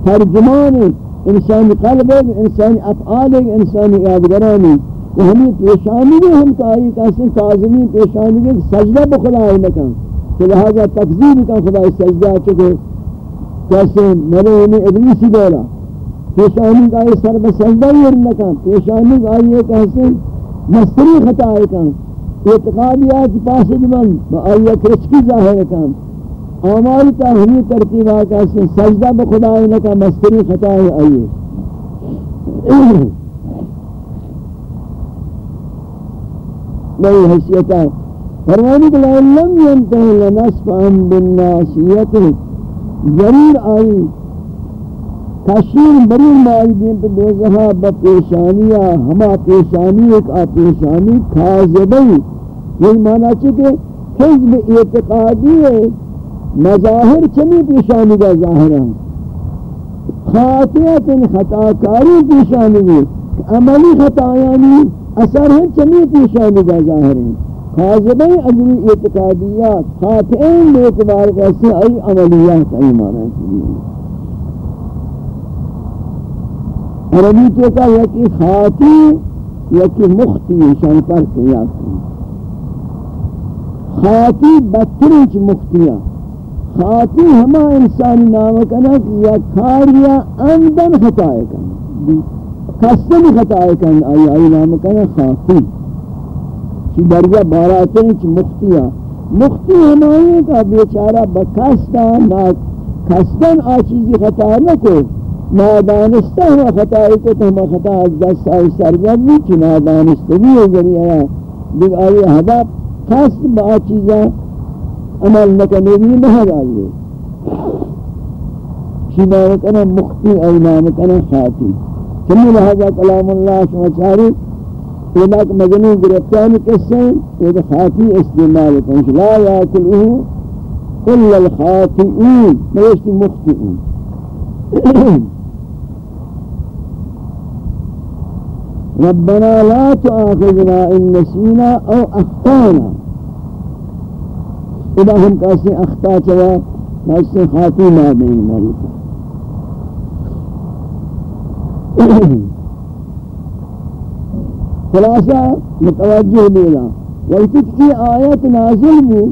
ترجمانے انسانی قلب ہے انسانی افعال ہے انسانی یادگرانی وہ ہمیں پیشانی بھی ہم کہائی کہتے ہیں کاظمی پیشانی بھی سجدہ بخلا ہے لکن کہ لہذا تقذیب کا خدا سجدہ چکے۔ کیسے مرے انہیں ابلیسی دولا پیشانی کا یہ سر بسجدہ ہی لکن پیشانی کا یہ کہتے مستری خطا ہے کہاں۔ اعتقادیات پاس من با آئیہ کرچکی ظاہر کام اعمال کا ہمی ترتیبات ایسے سجدہ بخدا کا مستری خطا ہے، آئیے۔ نہیں حیثیتا فرمانی کہ لَعَلَّمْ يَنْتَهِ لَنَسْفَهَمْ بِالنَّاسِيَةِ ضرور آئی۔ تشیر برین مائی دین پر دوزہا، بپیشانیہ، ہما پیشانی، ایک آ آپیشانی کھازبئی یہ معنی چکے حزب اعتقادی ہے۔ مظاہر چمی پیشانی کا ظاہر ہے خاطیت خطا کاری پیشانی کی عملی خطا یعنی اثر ہے چمی پیشانی کا ظاہر ہے خاضبین اجلی اعتقادیات، خاطئین بے اعتبار کیسے ای عملیات ای مانا ہے عربی تو کا یکی خاطی یکی مختی شان پر قیاس خاطی بطریچ مختیہ خاطی ہما انسانی نام کنا یا کھاریا اندن خطائے کنا کسن خطائے کنا آئی آئی نام کنا خاطی چی درجہ باراتیں چی مختیا مختی ہمائیں کا بیچارہ بکستا نا کستن آچیزی خطا نکو. نادانستہ ہوا خطائی کو تو ہما خطا از دست آئی سرگم بھی چی نادانستگی ہو گری آیا. دیکھ آئی حدا کست با آچیزا عمل نکنی بھی محل آئیے چی نامکنا مختی ای نامکنا خاتی کمی لہذا کلام اللہ شما چاری ایلاک مجنون گرفتان کسے یہ خاتی استعمال کنش لا یاکلوه إلا الخاطئون میشتی مخطئون <coughs> ربنا لا تؤاخذنا إن نسينا أو أخطأنا. إذا هم كاسي أخطاء سوا كاسي خاطي ما بين ملكا <coughs> خلاصة متوجه بيلا وقتك إي آيات نازل بو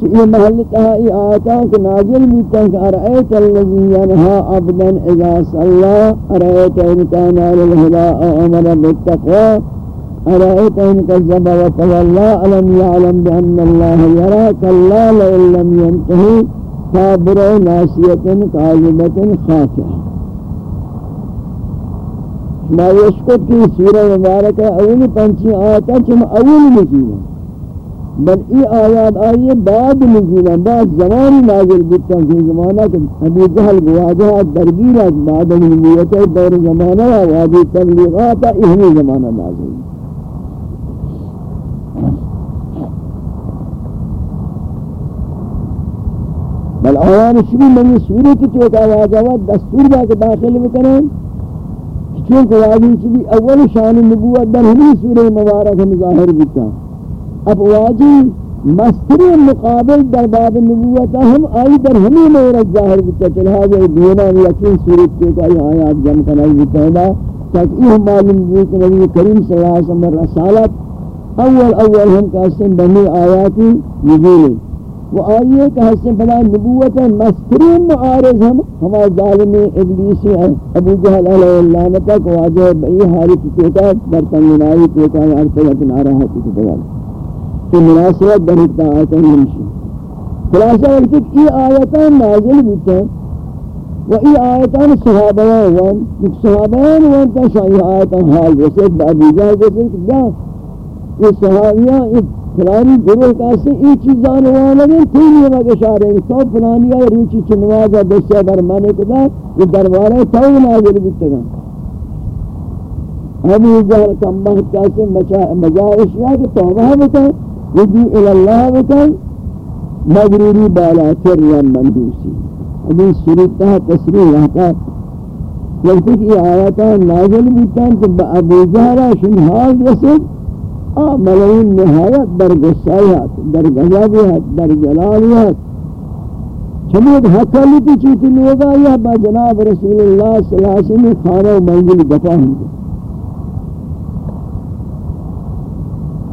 کہ یہ محل کہا یہ آتا کہ نازل بودتا کہ ارائیت اللذی ینہا عبدا اذا صلى ارائیت انکان آل الہداء امر بالتقوى ارائیت انکا زبا وطواللہ علم يعلم بأن الله يراك؟ الله لئن لم ينتهي صابر ناسية، كاذبة خاطئة ما يشكت کی سورہ مبارکہ اول پنچی آتا چم اول نزیلہ بل ای آیات آئیے بعد نزولہ بعد زمانی نازل بکتا کہ زمانہ کہ ابی جہل بواجہ درگیرات بعد نبویت دور زمانہ وادی تبلیغات اہمی زمانہ نازل بل آیان شبی منی صورت تو کا واجہ دستور با کے داخل بکنیں چونکہ واجی چبی اول شان نبوت در ہمی سورہ مبارک ظاہر بکتا۔ اب واجی، مستری مقابل در باب نبوت ہم آئی در ہمیں مورد ظاہر بتا چلہذا دینا یقین صورت کے کہ آیات جمع کنائی بتا تاکہ یہ معلوم بھی کہ نبی کریم صلی اللہ علیہ وسلم رسالت اول اول ہم کہتے ہیں، بنی آیاتی نزولی وہ آئیے کہ حسن بلا نبوت مسترین معارض ہم ہما ظالم ابلیسی ابو جہل علیہ اللہ نتک واجہ بئی حالت کیتا برطنگنائی کیتا ارتیت ناراحتی کیتا کی مناسبت در ایک آیتان نمشی خلاصہ وقت ای آیتان نازل بیتا و ای آیتان صحابیان وان ایک صحابیان وان تا شاہی آیتان حال رسید با ابو جہل جیسے کہ یہ صحابیان ایک فلانی گروہ کاسے ای چیزان وانا گئے تیری ہم اگر شارے ہیں۔ سو فلانی آئے روچی چنوازہ دسیا برمانے کدا یہ دروارے تاو نازل بیتا گا ابو جہل کم بہت کاسے مجائش یا کہ توبہ بتا رجوع الى الله بکن مغروری بالاتر یا منحوسی ابھی صورتہ تصریح رہتا وقتی کی آیاتہ نازل بیتان کہ ابو جہرہ شنحاز رسد آ ملعون نہایت در غصائیات در غضابیات در جلالیات چمود حقالیتی چیتی لوگا یا با جناب رسول اللہ صلی اللہ علیہ وسلم خانہ و منزل دفاع ہوں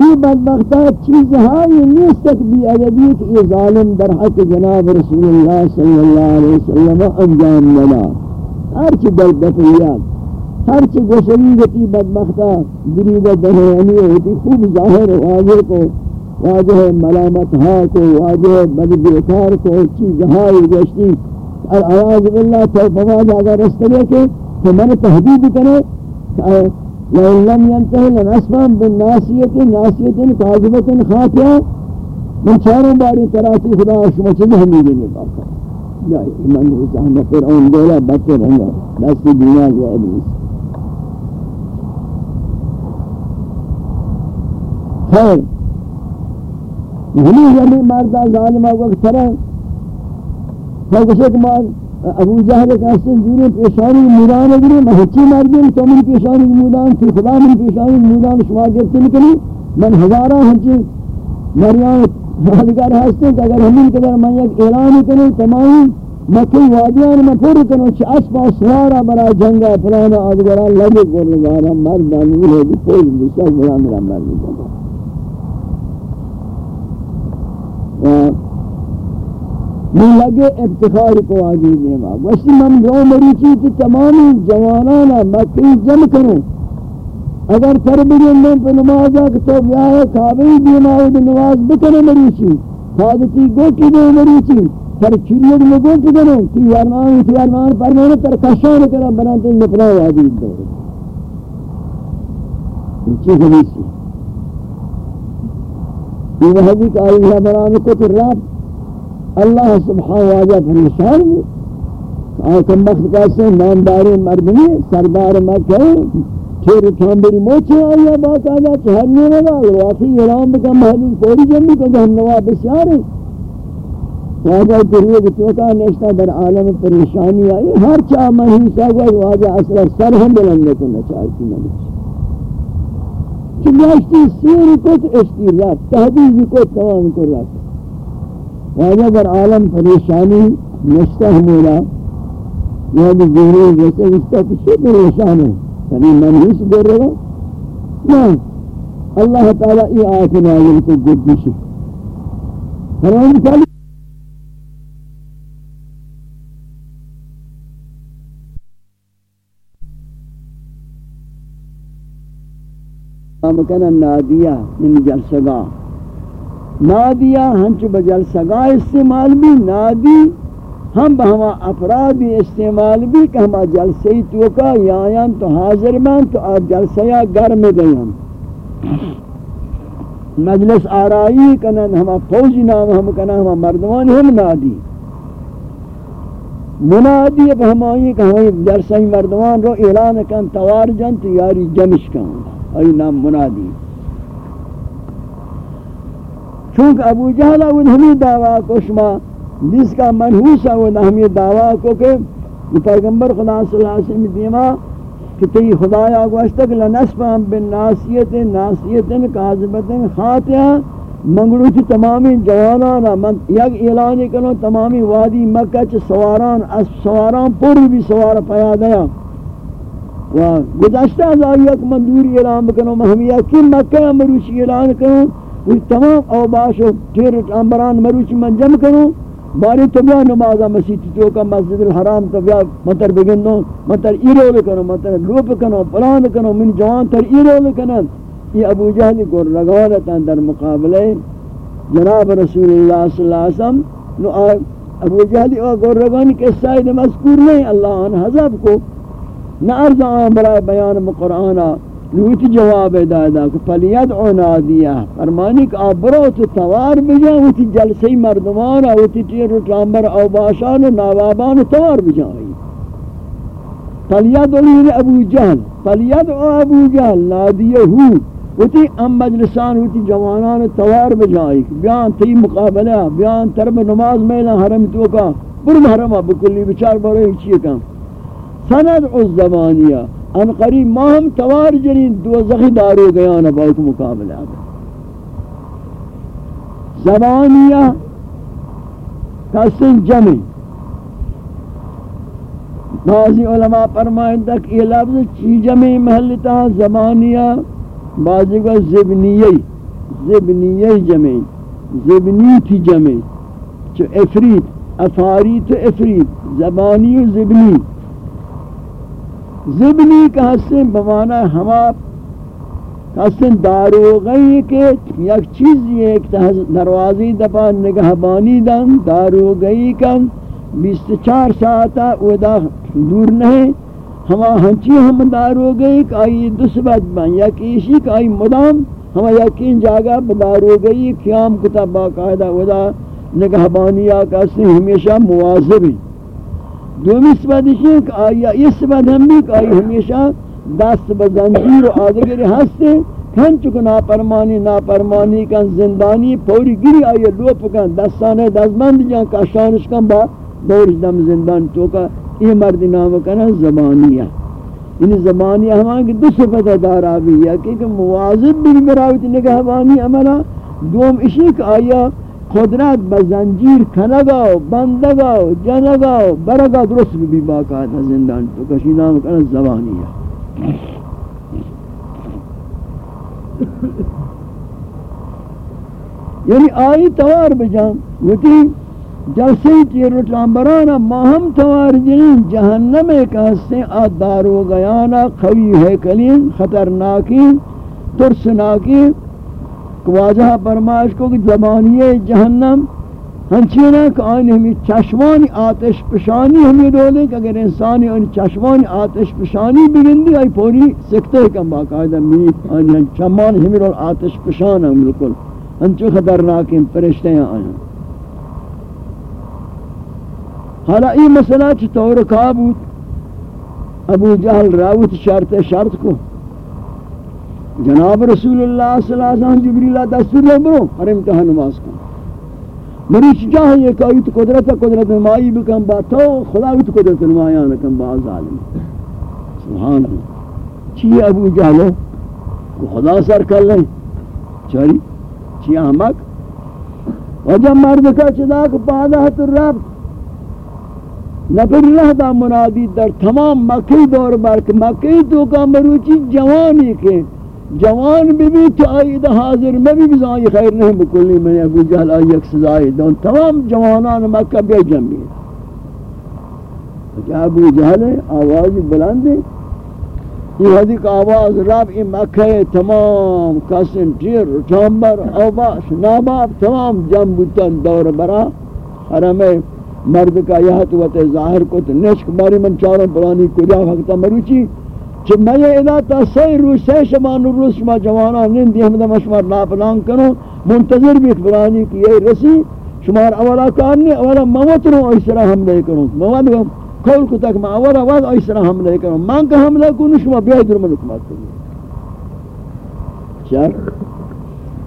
یہ بدبختات چیز ہائی نیست تک بھی ادبی کہ یہ ظالم در حق جناب رسول اللہ صلی اللہ علیہ وسلم انجام ندا ہر چی دل دفعیات ہر چی گوشریگتی بدبختات دریدہ دہرانی ہوتی خوب ظاہر واضح کو واجہ ملامت ہا کو واجہ بدبیتار کو چیز ہائی گوشتی العیاض باللہ توفہ جاگا رستگے کے تو میں نے تحدید کرے لئن لم ينتهي لنسفا بالناسية ناسية كاذبة خاطئة من چاروں باری تراتی خدا شما چیز ہمی دینے باقا۔ یا ایمان حسان فرعون، دولا بچے رہنگا دست دنیا جو ابلیس۔ خیر ہمی یعنی مردہ ظالمہ وقت طرح فوقشک مار ابو جہل کا اسن دورے پیشانی مودان گری میں ہچی مار گئی تو من پیشانی مودان تھی خدا من پیشانی مودان شما گرتے نکلی. من ہزارہ ہچی مریان حالگار ہستے کہ اگر ہمیں قدر میں ایک اعلان کروں، تمام مکی وادیان میں پور کروں چھ اسپا سوارا برا جنگا فلانا آدگران لگے گور لگارا مردانی ہے دی پوز بسا بڑا میرا مرد جنگا من لگے افتخار کو آگی دیما وشی من رو مریچی تی تمامی جوانانا مکی جمع کروں اگر تر بگن میں پہ نماز کہ تو بیاہ کعبی دیماؤد نواز بکنے مریچی حادثی گوٹی دے مریچی تر چیلیت میں گوٹی دے تی ورنان تی ورنان فرمانے تر کشان کرا بنانتے نپنا وادی دور یہ چیز حدیثی یہ وحدی کہ آئی ہے برانے کو تر رب اللہ سبحانہ وآجہ پریشان آکم وقت کہتے ہیں نامدار مردمی سردار مکہ پھر تھامبری موچے آیا بات آجا چہرنے لگا واقعی اعلام بکا محلول پوری جنبی کو جہن نواب بسیار ہے۔ واجہ تریے کہ چوکا نشتہ در عالم پریشانی آئی۔ ہر چاہ محیسا گئی واجہ اصلا سر ہم بلندے کو نچاہتی نبی۔ چلی اشتی سیر کو تو اشتی رات تحدیدی کو تمام کو رات واجہ در عالم پریشانی، نشتہ ہمولا یہ بھی ظہری جیسے اس کسی پریشان ہے یعنی منحوس دور رہا نا اللہ تعالیٰ ای آیت نازل کو گد بشی فرمان کالی مکنا نادیہ من جلسگا نادیہ ہنچ بجلسگا استعمال بھی، نادی ہم بہما افرادی استعمال بھی کہ ہما جلسی تو کا، یا تو حاضر من تو آج جلسیا گر میں گئی ہم۔ مجلس آرائی کنن ہما فوجی نام، ہم کنن ہما مردمان ہم نادی۔ منادی اب ہمائی کہ ہمیں جلسی مردمان رو اعلان کن، توار جن تو یاری جمش کن۔ ای نام منادی چونکہ ابو جہل اول ہمیں دعویٰ کو شما، جس کا منحوس ہے وہ ہمیں دعویٰ کو کہ پیغمبر خدا صلی اللہ علیہ وسلم دیما کہ تی خدایا گوشتک لنسفہم بن ناسیت ناسیت کاذبت خاطئہ، منگلو چی تمامی جوانانا، من یک اعلانی کنو تمامی وادی مکہ چی سواران اس سواران پوری بھی سوار پیادیا گزشتہ از آئیت من دوری اعلان بکنو مہمیہ کی مکہ مروچی اعلان کنو وہ تمام اوباش و تیرت امبران مروچی من جمع کنو باری تو بیا نمازا مسیح تو کا مسجد الحرام تو بیا مطر بگندو مطر ایرو لکنو مطر لوپ کنو پلان کنو من جوان تر ایرو لکنو یہ ابو جہل کو رگوالتا در مقابلے. جناب رسول اللہ صلی اللہ علیہ وسلم، نو ابو جہل او گرگانی کے سائد مذکور نہیں، اللہ عنہ حضب کو نہ ارز آن برای بیان قرآنہ لوت جواب دادا کہ فلید عنادیہ، فرمانی کہ آپ برو تو توار بجا، وتی جلسی مردمان وتی تیر و ٹامبر او باشان و نوابان توار بجا فلید علیر ابو جہل فلید ابو جہل نادیہ ہو وتی ام مجلسان، وتی جوانان توار بجائی بیان تی مقابلہ، بیان ترب نماز میلا حرم تو کا، برم حرمہ بکلی بچار برو ہی چیئے کام۔ سند عز زمانیہ. ان قریب ما ہم توار جنین دو زخی دارو گیا نا باوک مقابلہ آگا. زبانیہ کسن جمع بعضی علماء فرمائیں تک یہ لفظ چی جمع محلتا زبانیہ بعضی کو زبنیہ زبنیہ جمع زبنی تھی جمع چو افرید، افاری تو افرید، زبانی و زبنی زبنی کا حسن بمانا ہما حسن داروغی کے یک چیز یہ ایک دروازی دفع نگہبانی دن داروغی کن بیست چار ساعتا ادا دور نہیں ہما ہنچی ہم داروغی کہ آئی دسبت بن یک ایشی کہ آئی مدام ہما یقین جاگا بداروغی قیام کتا باقاعدہ ادا نگہبانی آکا سے ہمیشہ مواظب ہیں۔ دومی سبت ہے کہ آیا یہ سبت ہم بھی کہ آئی ہمیشہ دست بزنجیر و آدھگری ہستے کھن چکو ناپرمانی ناپرمانی کن، زندانی، پوری گری آئی لوپ کن دستانے دستمند جان کاشانش کن با دورش دم زندان تو یہ مرد نام کنا زبانیہ یعنی زبانیہ ہمان کی دو صفت دار آبی ہے کہ موازب بھی مراوت نگہبانی عملہ دوم اشی کہ آیا قدرت بزنجیر کنگا و بندگا و جنگا و برگا درست بھی باقاعدہ زندان. تو کشی نام کرنا زبانی. ہے یعنی آئی توار بجان. وتی جلسے تیر چامبرانا ماہم توار جنین جہنم ایک حصے آدار و گیانا خوی ہے کلین خطرناکین ترسناکین واجہ پرمائش کو کہ زبانی جہنم ہنچینا کہ آئین ہمیں چشمانی آتش پشانی ہمیں دولیں کہ اگر انسانی ان چشمانی آتش پشانی بگندی آئی پوری سکتے کم باقاعدہ میت آئین چمان ہمیں رول آتش پشان ہیں ملکل ہنچو خطرناکین پرشتے ہیں آئین حالا این مسئلہ چطور کہا بود ابو جہل راوت شرط شرط کو. جناب رسول اللہ صلی اللہ علیہ وسلم جبریل دستور لے برو، ہر امتحان نماز کن مریچ چاہیے کہ ایت قدرت قدرت نمائی بکن با تو، خدا ایت قدرت نمائیان کن با ظالم۔ سبحان اللہ۔ چی ابو جہلو کو خدا سر کر لیں۔ چاری؟ چی احمق وجہ مرد کا چدا کہ پادہ تو رب۔ نبر اللہ دا منادی در تمام مکی دور برک، مکی تو کا مروچی جوانی کے۔ جوان بھی بھی تو آئید حاضر، میں بھی بزائی خیر نہیں بکلی، میں ابو جہل آئی ایک سزائی دون۔ تمام جوانان مکہ بے جمعی۔ کیا ابو جہل آواز بلند ہے۔ یہ حدیق آواز رب این مکہ تمام کسن تیر چامبر اوباش ناباب، تمام جمع بودتن دور برا۔ حرم مرد کا یہ تو ظاہر کو تو نشک باری من چاروں پرانی کجا وقتا مروچی۔ کہ میں یہ ادا تا سی روز سی شمان روز شما جوانا نندی ہمیں مشمار ناپلان کنو منتظر بھی اخبرانی کی یہ رسی، شمار اولا کارنی اولا موت رو ایسرا حملے کنو موت رو کول کو تک میں اولا وقت ایسرا حملے کنو من کا حملے کنو شما بیائی در من حکمات کنو چار،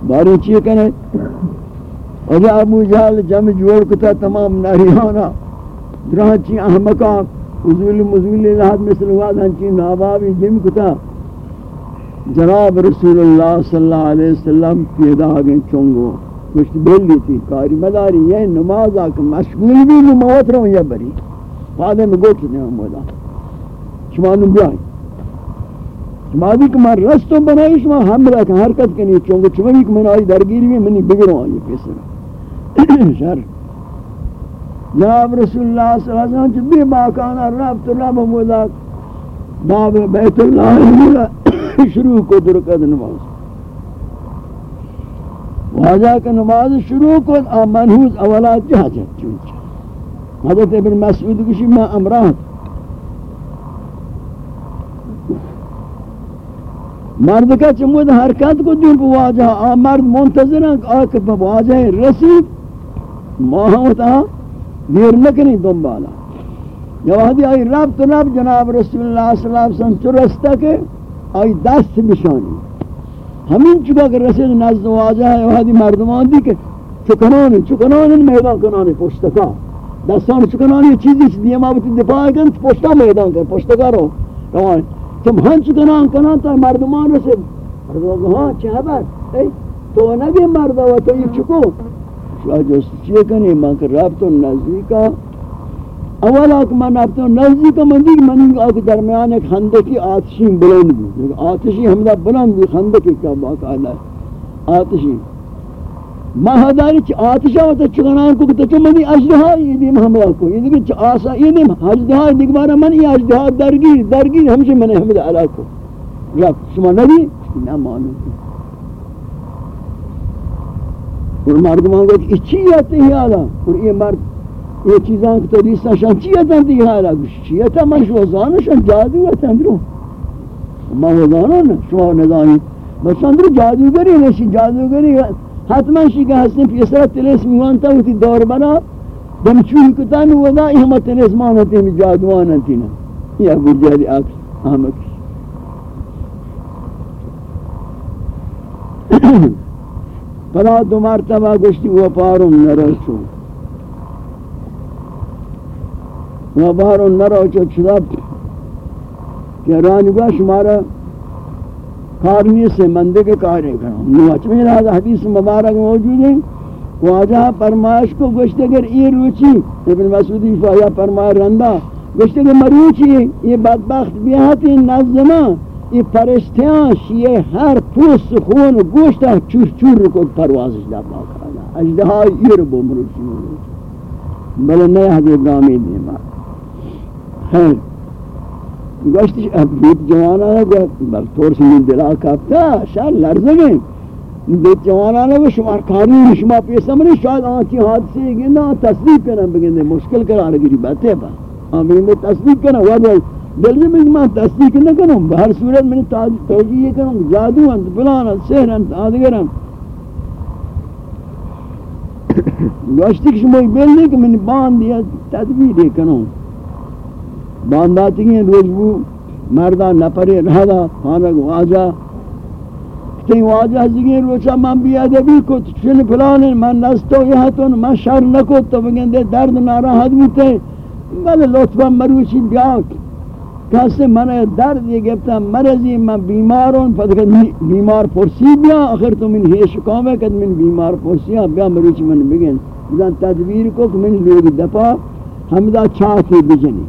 باری چیئے کنے؟ اور ابو جہل جمع جوڑ کتا تمام ناریانا درانچی احمقان حضول مزول لحظ مثل وعد ہنچی نابابی جم کتا جناب رسول اللہ صلی اللہ علیہ وسلم پیدا آگئے چونگو۔ کچھ بیلی تھی، کاری مداری یہ نماز آکے مشغول بھی نماز رہوں یا بری۔ فادے میں گوچ دیں ہم ودا شما نم بیائی۔ شما بھی کہ کمار رستوں بنائی، شما ہم رکھا حرکت کنی چونگو۔ شما بھی کمار آئی درگیری میں، منی بگروں آئی پیسر <clears throat> شر۔ جناب رسول اللہ صلی اللہ علیہ وسلم چھ بھی باکانا رب تو رب مولا، باب بیت اللہ مولا، شروع کو درکت نماز۔ واجہ کہ نماز شروع کو منحوظ اولاد جہاں جہاں چونچہ۔ حضرت ابن مسعود کشی میں امرات مرد کا چمود حرکت کو دن پہ واجہ، آ مرد منتظر ہیں آکے پہ واجہ رسید ماہاں ہوتا۔ دیر نکنی دنبالا یا وحدی آئی رب تو رب جناب رسول اللہ صلی اللہ علیہ وسلم چرستا کے آئی دست بشانی ہمین چکا کہ رسید نزد واجہ ہے وحدی مردمان دی کہ چکنانی چکنانی میدان کنانی پشتکا دستان چکنانی چیزی چیزی دیما بودی دفاع کن پشتا میدان کن پشتکا رو روانی تم ہن چکنان کنان تا مردمان رسید مردمان ہاں چه حبر تو نگی مردمان تو یہ چکو شاہ جوست چیئے کنی ماں کہ رابطو نزدیکا اولا کہ میں رابطو نزدیکا من دیکھ من انگا آکھ درمیان ایک خندقی آتشین بلند بھی آتشی ہمدہ بلند بھی خندقی کا باقا اللہ آتشی۔ ماں ہداری چی آتشا ہوتا چکنان کو کتا چو منی اجدہا یہ دیم حملہ کو۔ یہ دیکھ چی آسا، یہ دیم اجدہا دیکھ بارا من یہ اجدہا، درگیر درگیر ہمشہ منی حمدہ علا کو۔ رب، شما نبی؟ نہ معلوم اور مردمان گوٹ یہ چیئتا ہی آلا اور یہ مرد یہ چیزاں کہ تریستا شان چیئتا ہی آلا چیئتا من شو زانشان جادویتا اندرو ما وہ زانو شو نظامی بس اندرو جادوگری نشی جادوگری حتما شی کہ حسن پیسرہ تلیس میوانتا ہوتی دور بنا دم چوہی کتانی ودا یہ ہمیں تلیس مانتی ہمیں جادوانتی نا یہ ابو جہلی آکس آمکی فلا دو مرتبہ گشتی و پارم نروچو و پارم نروچو چلا کہ رانی با شمارا کارنی سے مندے کے کارے کروں نوچ اچھا، میں لہذا حدیث مبارک موجود ہے. واجہ فرمائش کو گشتے اگر یہ روچی، ابن مسعودی فایا فرمائے رندہ گشتے اگر مروچی، یہ بدبخت بیاتی نظمہ یہ پرشتیاں شیئے ہر پوست خون و گوشتا چور چور کو پروازش دا باقالا اجدہائی ایر بو مروچی مروچی بلے نئے حضرت ابراہمی دیما خیر گوشتی اب بیت جوانا ہے بل طور سے من دلا کافتا شاید لرزے گئے بیت جوانا ہے شمار کاری شما پیسا منی شاید آنچی حادثے گئے نا تصدیق کرنا بگندے مشکل کرا لگی باتیں با آمین میں تصدیق کرنا وعدہ دل میں میں تصدیق نہ کروں ہر صورت میں توجیہ کروں جادو انت فلان سحر انت آدگران گوشتی کہ شما بیل کہ میں باندھ دیا تدبیر کنوں باندھاتی ہیں روز وہ مردہ نپرے رہا پانک واجہ۔ کہیں واجہ زگین روچا من بیادبی کت چل فلان من نستو یہاں تو من شر نکت تو بگندے درد ناراحت بیتے بلے لطفا مروچی بیاک۔ کسی من درد یہ گفتا مرضی من بیمارون فدر بیمار پرسی بیا، آخر تو من ہیش کامے کد من بیمار پرسی ہاں، بیا مروچی من بگن۔ بزن تدبیر کو کہ من لوگ دپا ہمدہ چاہتی بجنی۔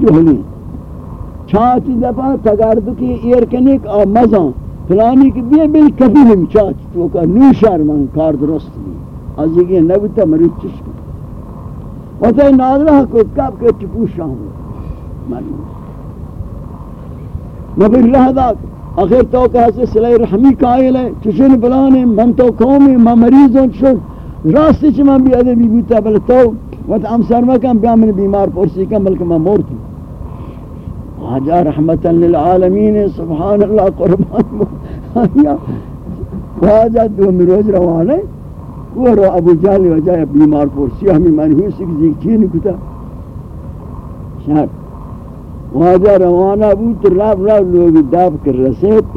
جہلی چاہتی دپا، تگرد کی ایر کنک آ مزان فلانی کی بیا بیا کبھی ہم چاہتی تو کا نوشار من کار درست بھی از یہ نبتا مروچ چشکا وطای نادرہ کو کب کے چپوشا ہوں مگر رہ دا آخر تو کہ حضر صلی رحمی قائل ہے چشن بلانے من تو قومی من مریضوں چشن راستی چھ من بھی ادبی بیتا، بل تو وقت ام سرمکم بیا من بیمار پرسی کم، بلکہ من مورتی آجا رحمتا للعالمین، سبحان اللہ، قربان واجہ دو مروج روانے وہ رو ابو جہل وجہ بیمار پرسی، ہمیں منحوس ایک جی، زیگ چین کتا شہر واجہ روانہ بود رب رب لوگ دب کر رسید.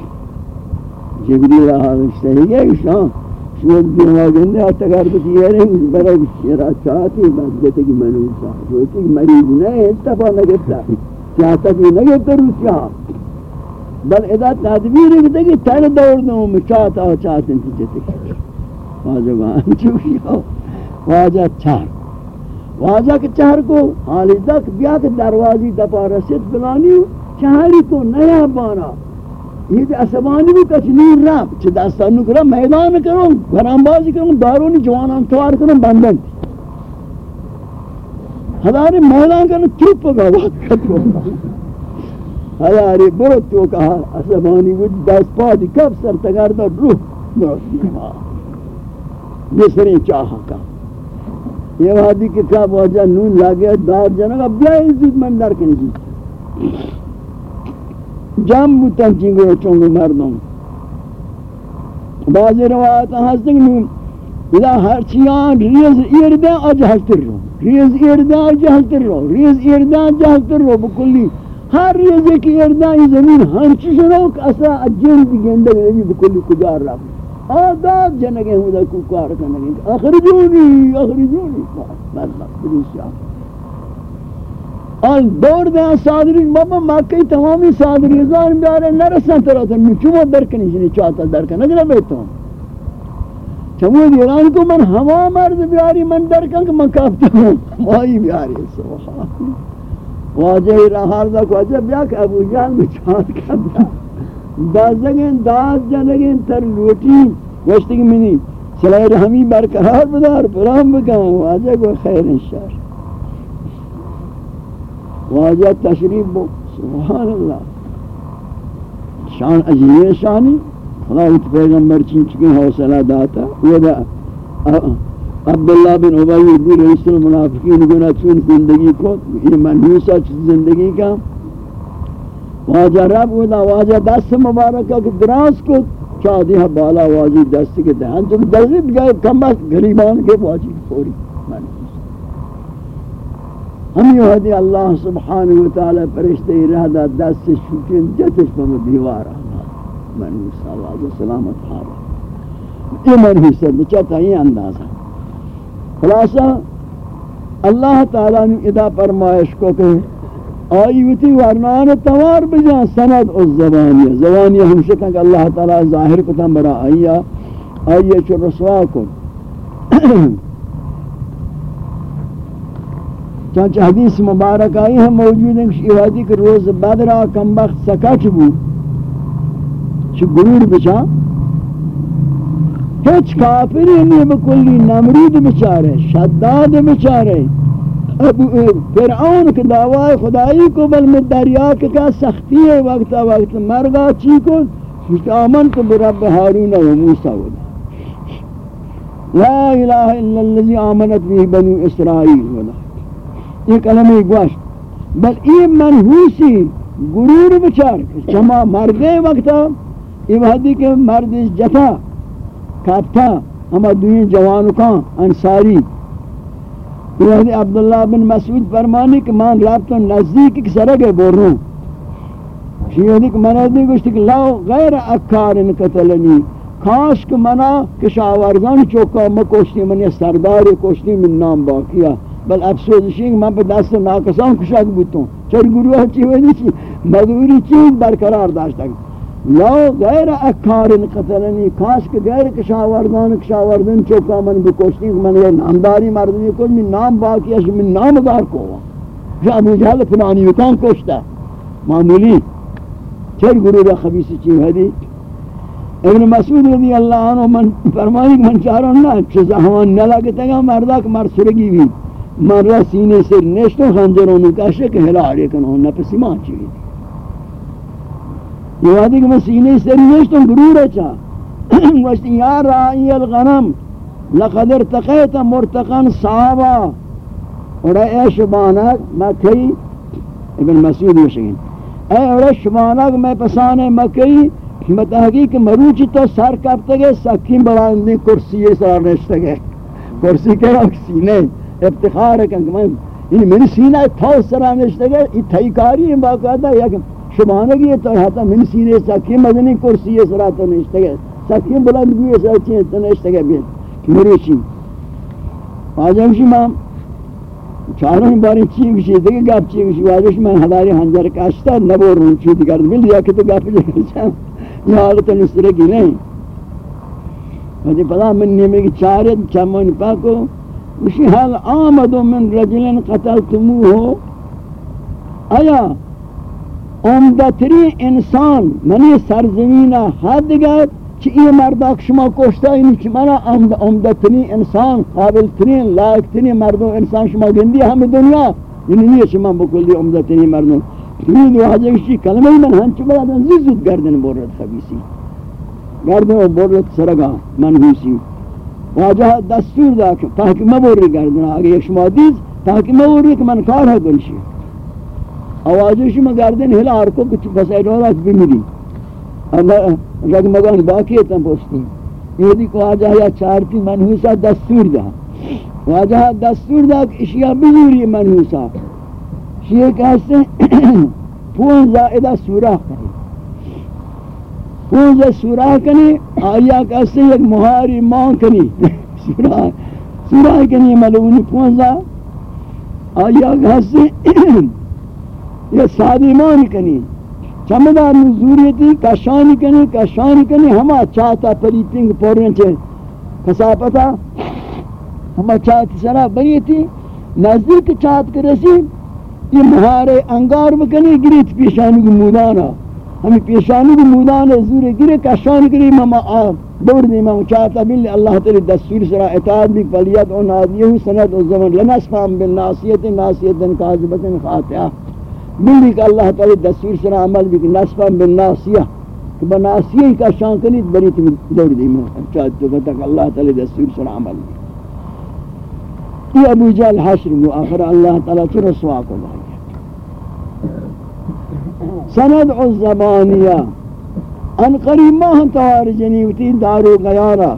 جبریل آہا گیا شان شوید دیما گندے آتا کرد کی یہ رہی برای شیرہ چاہتی، بس گتے کی منوسا شوید کی مریض نہیں اتفا نگتا چاہتا کی نگتا روسیا بل ادا تدبیر گتے کی تر دور دوں میں چاہتا ہو چاہتا، انتی جتے کی. واجہ گوان چوکی ہو واجہ چار واجہ کے چہر کو حالی تک بیا کے دروازی دپا رسید بلانی چہری کو نیا بانا۔ یہ کہ اسبانی بھی کچھ نہیں رہا۔ چھ دستانو کرا میدان کروں گرام بازی کروں دارونی جوانان توار کروں، بندن۔ ہزاری میدان کروں چپ گا، وقت کتو ہزاری برو تو کہا اسبانی بھی دست پا دی کب سر تگار دا روح برو دیما بسرین چاہا کہا یہ وادی کتاب واجہ نون لاگیا دار جنگا بیا عزت من در کنی جی جام بوتن چنگو چونگو مردم۔ بعضی روایت ہاں، ہستن نون، اذا ہر چیان ریز ایردن اجہلتر رو۔ ریز ایردن اجہلتر رو۔ ریز ایردن اجہلتر رو بکلی۔ ہر ریز ایک ایردن زمین ہنچش رو کہ اصلا اجیر بھی گندگ نبی بکلی کجار رہا آداب جنگے ہوں دا کو کار کرنے اخرجونی اخرجونی بدبخت بریشا آن دور دے صادری بابا مکہ تمامی صادری زان بیارے نرسن ترا تو چوما درکنی جنی چاہتا درکن نگرہ بیتوں چمو دیران کو من ہما مرد بیاری من درکن کہ من کافتا ہوں مائی بیاری سبحان واجہ رہار دا کو واجہ بیا کہ ابو جان بچان کرتا دازگین داز جنگین تر لوٹی وشتی کی منی صلاح رحمی برقرار بدار پرام بکن واجہ کو خیر انشار واجہ تشریف بو. سبحان اللہ شان عجیب شانی. خدا ات پیغمبر چین چکے حوصلہ داتا. وہ دا عبداللہ بن عبی دی رئیس المنافقین گنا چون زندگی کو یہ منحوسہ چیز زندگی کا واجہ رب ودا واجہ دست مبارکہ کہ دراز کو چاہدی ہے بالا واجی دست کے دہن تو دست گئے، کم بس گریبان کے واجی پوری۔ ہم یہ حدی اللہ سبحانہ وتعالی پرشتے رہ دا دست شکن، جتش پم دیوار من صلی اللہ سلامت حالا یہ من حصہ بچتا یہ اندازہ۔ خلاصہ، اللہ تعالیٰ نے ادا فرمائش کو کہ آئیوتی ورنان توار بجا سند از زبانی زبانی ہمشہ کہ اللہ تعالی ظاہر کو تم برا آئیا آئیے چو رسوا کن. <clears throat> چانچہ حدیث مبارک آئی ہم موجود ہیں کہ ایوادی کہ روز بدرہ کم بخت سکچ بو چھ گرور بچا؟ ہیچ کافری نہیں بکلی، نمرود بچارے شداد بچارے ابو فرعون کے دعوی خدائی کو، بل میں دریا کے کا سختی ہے وقت وقت مرگا چی کو آمنت برب حارون و موسیٰ ہو لا الہ الا اللذی آمنت بھی بنو اسرائیل ہونا یہ کلمہ گوشت۔ بل این منحوسی گرور بچار چما مردے وقتا یہ وحدی کے مرد جتا کھاپتا ہما دوئیں جوانو کان انساری یہ عبداللہ بن مسعود فرمانی کہ مان رابطوں نزدیک ایک سرگے بور رہوں شیعہ یعنی کہ منہ دی گوشتی کہ لو غیر اکارن قتلنی۔ کاش کہ منہ کشاورزان چوکا مکوشتی منی سردار کوشتی من نام باقیہ بل افسوس شینگ من پہ دست ناکسان کشاک بوتوں۔ چر گروہ چی ہوئی چی؟ مدوری چیز برقرار داشتا لو غیر اکارن قتلنی، کاش کہ غیر کشاوردان، کشاوردن چوکا من بکشتی، من یہ نامداری مردمی کل من نام باقی ہے من نام دار کو جو ابو جہل فلانی وکان کشتا معمولی. چر گروہ خبیص چیز ہے ابن مسعود رضی اللہ عنہ، من فرمانی من چاروں نا چیزا ہمان نہ لگتا گا مردہ کہ مر سرگی بھی من را سینے سے نشتو خنجروں کا شک ہلارے کنو نہ پسی ماں چیئے یہ وادی کہ میں سینے سے نشتو گرور اچھا <clears throat> وشتی یا رائی الغنم لقد ارتقیت مرتقن صحابہ۔ اور اے شبانک میں کئی ابن مسعود یوشگین اے اور شبانک میں پسانے مکئی میں تحقیق مروچی تو سر کبتے گئے سکیم بڑھاندی کرسی سر نشتے گئے کرسی کے رکھ سینے، افتخار ہے کہ میں یعنی من سینہ تھو سرا نشتے گئے یہ تھئی کاری ہے، باقاعدہ یا کہ شبانگی ہے تو ہاتا من سینے ساکی مدنی کرسی سرا تو نشتے گئے ساکی بلند گوئے ساکی تو نشتے گئے بیت مروشی آجامشی ماں، چاروں باری چیز کشی دیکھے گاپ چیز کشی واجش میں ہداری ہنجر کاشتا نبور رون چیز کرد مل دیا کہ تو گاپ جائے چاہاں یہ حالت نسرے کی نہیں۔ مجھے پتا من نیمے کی چارت چمون پاکو۔ اسی حال آمد من رجل قتلتموه آیا عمدتری انسان منی سرزمین حد گئے چی یہ مردہ شما کوشتا ہے چی منا عمدتری انسان قابل ترین لائق ترین مردوں انسان شما گندی ہم دنیا. یعنی نہیں شما بکلی عمدتری مردوں ترین دو حاجہ کشی کلمہ من ہنچ بلا دن زیزود گردن بورت خبیسی. گردن بورت سرگا منحوسی واجہ دستور دا کہ تاکہ مبوری گردنا آگے یک شما دیز تاکہ مبوری کہ من کار ہے گلشی آوازو شما گردن ہلا ہرکو کچھ بس ایڈو راک بمیری. رگ مگان باقی ہے تم پوچھتی یہ دی کو واجہ یا چارتی منحوسا دستور دا. واجہ دستور دا کہ اشیاء بزوری منحوسا شیئے کہتے ہیں <coughs> پون زائدہ سورہ کریں. پونزہ سورہ کنی آیا کسی ایک مہاری ماں کنی <laughs> سورہ سورہ کنی ملونی پون پونزہ آیا کسی <coughs> یہ سادی مانی کنی، چمدار نزوریتی، کشانی کنی کشانی کنی، ہما چاہتا پریتنگ پورن چھے کساپتا، ہما چاہتی سرا بریتی، نزدیک چاہت کرسی، یہ مہارے انگار بکنی گریت پیشانی کی مودانا ہمیں پیشانی بھی مودان زور گرے کشان کری مما آم دور دی مما چاہتا بلی اللہ تعالی دستور سرا اطاعت بھی فلیت و نادیہ سند و زمن، لنسفام بالناسیت ناسیت کاذبت خاطئہ بلی کہ اللہ تعالی دستور سرا عمل بھی نسفام بالناسیہ کہ بناسیہ کا شان کنی بری تم دور دی مما چاہتا تو تک اللہ تعالی دستور سرا عمل بھی یہ ابو جال حشر مو، آخر اللہ تعالی چر رسوا کو لائے سند الزبانیہ ان قریب ماہ توار جنیوتی دارو غیارا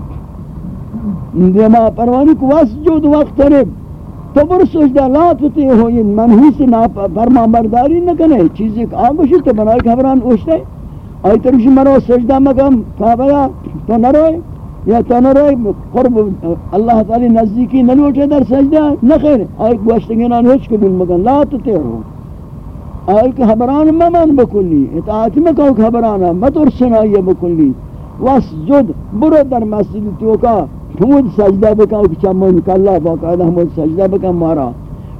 دیما پروانی کو واسجود وقت رب تو بر سجدہ لا تتی ہو یہ منحوس نا فرما برداری نہ کنے چیز ایک آگوشی تو بنائی خبران اوشتے۔ آئی ترشی مرو سجدہ مگم کعبیا تو نہ روئے یا تو نہ روئے قرب اللہ تعالی نزدیکی نلوٹے در سجدہ نہ خیر آئی گوشتگینان ہوچ قبول مگن لا تتی ہو۔ آئی کہ خبران ممن بکلی، اطاعت مکو خبرانا مطور سنائی بکلی۔ واسجد، برو در مسجد توکا حمود سجدہ بکا کچا من کاللہ باقاعدہ حمود سجدہ بکا مارا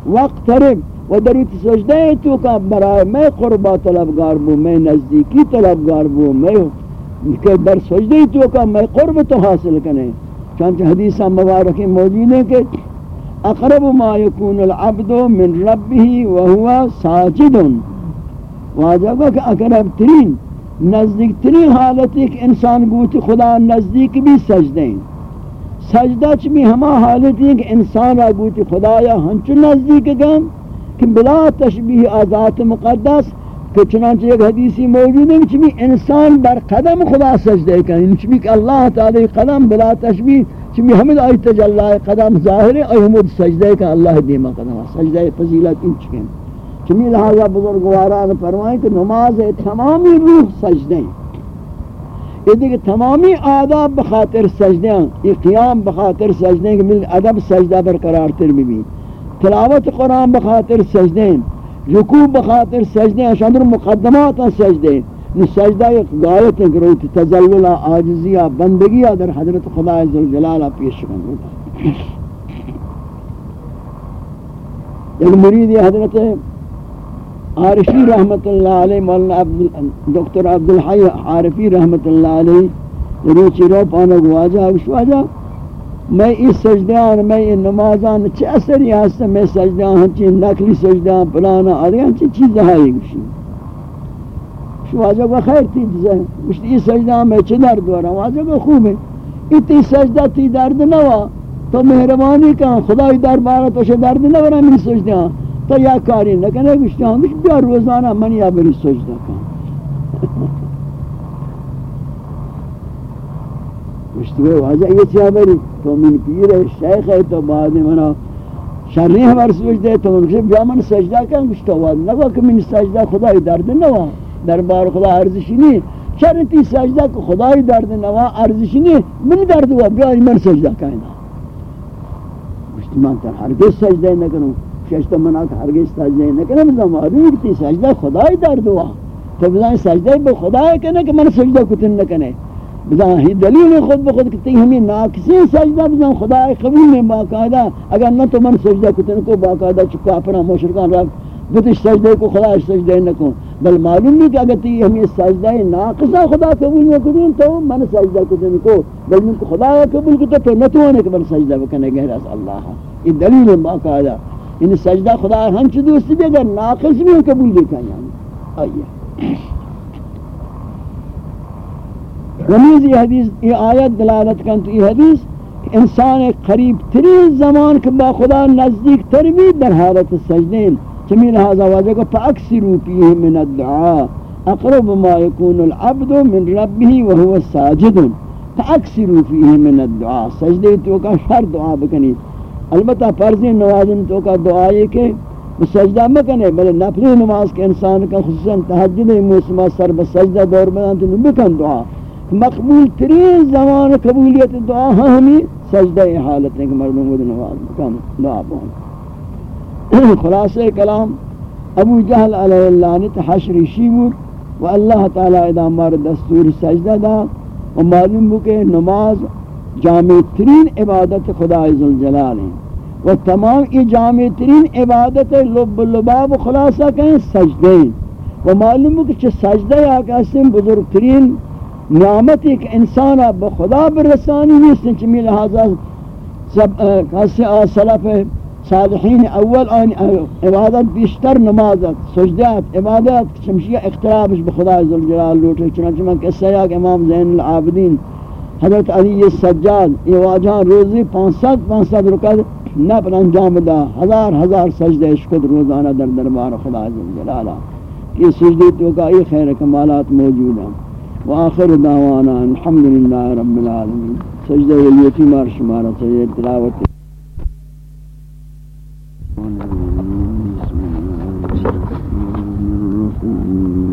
وقت ترم و در ایت سجدہ توکا برای میں قربا طلبگار بو میں نزدیکی طلبگار بو میں کہ در سجدے تو کا میں قرب تو حاصل کریں چانچہ حدیثہ مبارکی موجود ہے کہ اقرب ما يكون العبد من ربه وهو ساجد واجب کہ اقرب ترین نزدیک ترین حالت ایک انسان گوت خدا نزدیک بھی سجدیں سجدہ چ بھی ہما حالت ہے کہ انسان گوت خدا یا ہنچ نزدیک گم کہ بلا تشبیہ ذات مقدس کہ چنانچہ ایک حدیثی موجود ہے کہ انسان بر قدم خدا سجدے کریں چمی کہ اللہ تعالی قدم بلا تشبیہ چمی حمد آئی تجلہ قدم ظاہر ہے اور حمد سجدے کا اللہ دیما قدم سجدے فضیلت ان چکیں چمی لہذا بزرگواران فرمائیں کہ نماز تمامی روح سجدے یعنی یہ دیکھ تمامی آداب بخاطر سجدے یہ قیام بخاطر سجدے کہ مل ادب سجدہ برقرار تر بھی تلاوت قرآن بخاطر سجدے رکوع بخاطر سجدے شندر مقدمات سجدے۔ سجدہ ایک غایت ہے کہ تزلل عاجزیہ بندگی در حضرت خدا عزوجلالہ پیش کرنا۔ ایک مرید حضرت عارفی رحمت اللہ علیہ، مولانا ڈاکٹر عبدالحی عارفی رحمت اللہ علیہ روچی رو پانا گواجہ وشواجہ میں اس سجدیان، میں یہ نمازان چھ اثر یہ ہستا میں سجدیان ہنچی نکلی سجدیان پلانا آدھے ہنچی چیز دہائی گوشی۔ واجہ کو خیر تھی جزا مشتی یہ سجدہ میں چھ درد ہو رہا واجہ کو خوب ہے اتی سجدہ تھی درد نہ ہوا تو مہربانی کہاں خدای دربارہ تو شے درد نہ ہو رہا من سجدہ تو یا کاری نکنه گوشتی همیش بیا روزانه من یا بری سجده کن گوشتی به واجه یه چیا بری تو من پیر شیخ تو بعد منا شرنی همار سجده تو من بیا من سجده کن گوشت تو نگو که من سجده خدای درد نوا دربار خدا ارزشی نی شرن تی سجده که خدای درد نوا ارزشی نی من درد و بیا من سجده کن. گوشتی من تر هرگز سجده نکنم کروں ششتا من آکھ ہرگز سجدہ نہ کروں مزا معلوم کتی سجدہ خدای درد ہوا تو بزاین سجدہ بے خدای کہنا کہ من سجدہ کتن نہ کنے. بزاین ہی دلیل خود بخود کتی ہمیں ناکسی سجدہ بزاین خدای قبول میں باقاعدہ. اگر نہ تو من سجدہ کتن کو باقاعدہ چکا اپنا مشرکان رکھ. بتش سجدے کو خدا سجدے نہ کو بل معلوم نہیں کہ اگر تی ہمیں سجدہ ناقصہ خدا قبول نہ کریں تو من سجدہ کرنے کو. بل من کو خدا قبول کرتا تو نہ تو نے کہ من سجدہ کرنے گہرا اللہ. یہ دلیل ہے باقاعدہ. ان سجدہ خدا ہم چ دوست بھی اگر ناقص بھی قبول نہیں کریں یعنی آئیے رمیز یہ حدیث یہ آیت دلالت کن تو یہ حدیث انسان قریب ترین زمان کہ با خدا نزدیک تر بھی در حالت سجدین چمین هذا وجه فاكثروا فيه من الدعاء اقرب ما يكون العبد من ربه وهو ساجد فاكثروا فيه من الدعاء سجدے تو کا ہر دعا بکنی البتہ فرض نوازن تو کا دعا ہے کہ سجدہ مکنے بلے نفل نماز کے انسان کا خصوصا تہجد موسم سر بسجدہ دور میں تو بکن دعا۔ مقبول ترین زمان قبولیت دعا ہاں ہمیں سجدہ حالت ہے کہ مردوں کو نماز بکن دعا بہن۔ خلاصہ کلام، ابو جہل علیہ اللہ نے حشر شیمور و اللہ تعالی ادا مار دستور سجدہ دا و معلوم ہو کہ نماز جامع ترین عبادت خدا عزالجلال ہے و تمام یہ جامع ترین عبادت لب لباب خلاصہ کہیں سجدے و معلوم ہو کہ سجدہ یا کہتے بزرگ ترین نعمت ایک انسان بخدا برسانی نہیں چمی لہذا سب کہتے سلف صالحین اول، آن عبادت بیشتر نمازت سجدات عبادت شمشیہ اخترابش بخدا عزالجلال لوٹے، چنانچہ من قصہ ہے کہ امام زین العابدین حضرت علی سجاد، یہ واجہ روزی پانچ سات پانچ سات رکعت نہ انجام دا، ہزار ہزار سجدہ شکر روزانہ در دربار خدا جل جلالہ۔ کہ سجدے تو کا یہ خیر کمالات موجود ہیں۔ واخر دعوانا الحمدللہ رب العالمین۔ سجدہ ولیتی مار شمارہ سجدہ تلاوت۔ بسم اللہ الرحمن الرحیم۔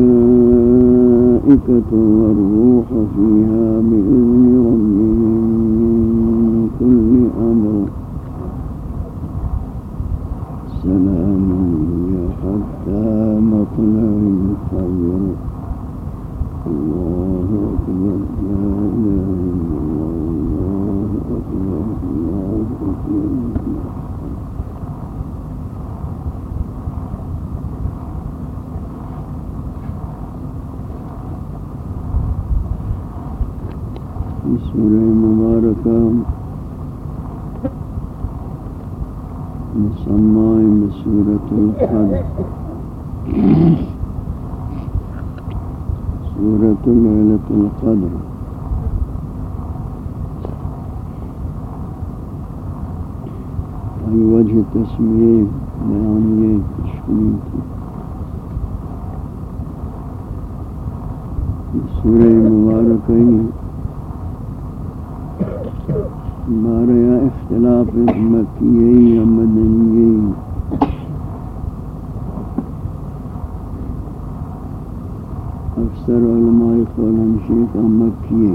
الملائكة والروح فيها بإذن ربهم من كل أمر. سلام يا حتى مطلعين القدر. أي وجه تسمية بيانية تشكيل سورة مباركة باریا اختلاف مکیہ یا مدنیہ. اکثر علماء قول ہمشی کا مکیہ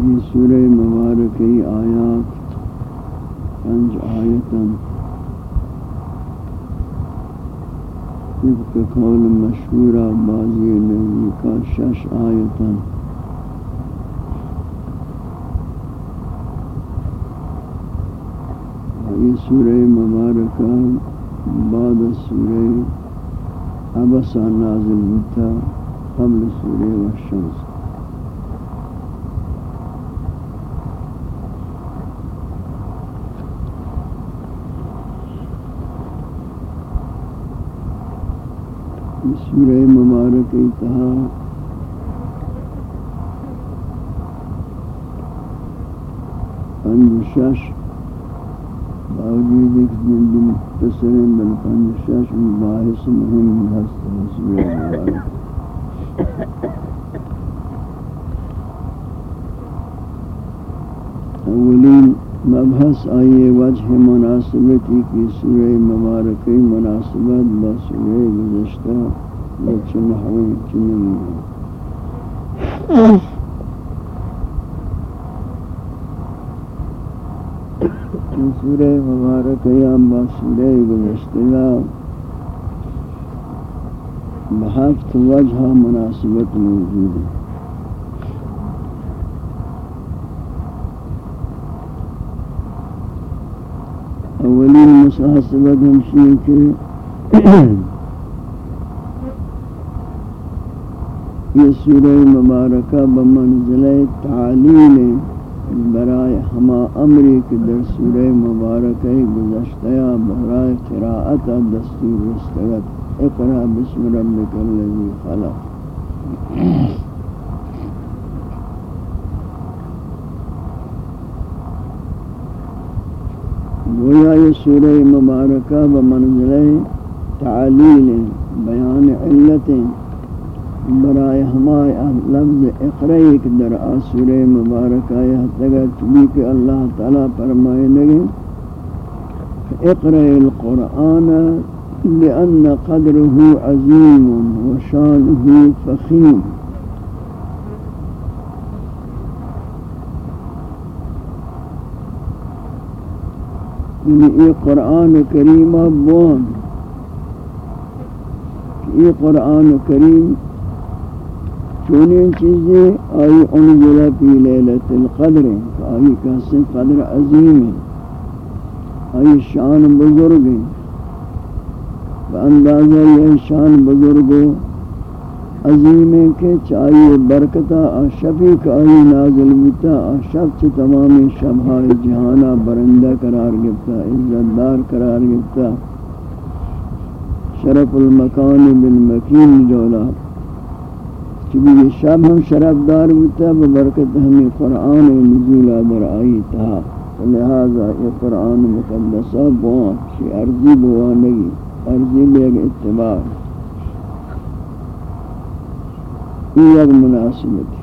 یہ سورہ مبارکی آیات، پنج آیتاً طبق قول مشہورہ بازی نبی کا شش آیتاً یہ سورہ مبارکہ بعد سورہ عبسہ نازل ہوتا قبل سورہ والشمس سورہ مبارک اتہا پنج شش باوجود ایک جلد مختصر بل پنج شش مباحث مهم ہست سورہ مبارک اولین مبحث آئیے وجہ مناسبتی کی سورہ مبارکی مناسبت با سورہ گزشتہ بچ نحوی چنین سورہ مبارکی با سورہ گزشتہ بحفت وجہ مناسبت موجود ہے اولین مساحصبت ہمشی کہ یہ سورہ مبارکہ بمنزل تعلیل برائے ہما امری کے در سورہ مبارکہ گزشتیا برائے قراءت دستور رستگت اقرأ بسم ربک اللذی خلق. گویا یہ سورہ مبارکہ بمنزلہ تعلیل، بیان علتیں برائے ہمائے لفظ اقرأ کے در سورہ مبارکہ یہ تگا چلی کہ اللہ تعالیٰ فرمائے لگے اقرأ القرآن لأن قدره عظیم وشانه فخیم۔ یعنی یہ قرآن کریم بون یہ قرآن کریم چونین چیزیں، آئی انزلہ پی لیلت القدر آئی کسی قدر عظیم آئی شان بزرگ بأندازہ یہ شان بزرگوں عظیم ہے کہ چاہیے برکتہ شفیق آئی نازل بیتا شب چھ تمامی شبہائی جہانہ برندہ قرار گفتا عزت دار قرار گفتا شرف المکان بالمکین جولا۔ چبی یہ شب ہم شرف دار بیتا ببرکت ہمیں قرآن نزول در آئی تھا لہذا یہ قرآن مقدسہ بوان شی ارضی بوانگی ارضی بیگ اتبار یہ ایک مناسبت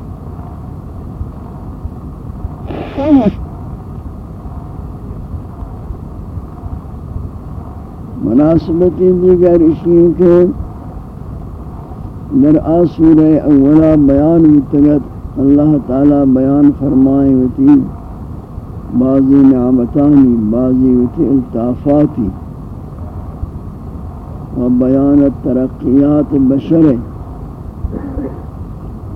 مناسبتی دیگر اشیاء کے در آسور اولا بیان متگت اللہ تعالی بیان فرمائے وتی بعضی نعمتانی، بعضی وتی الطافاتی و بیان ترقیات بشر۔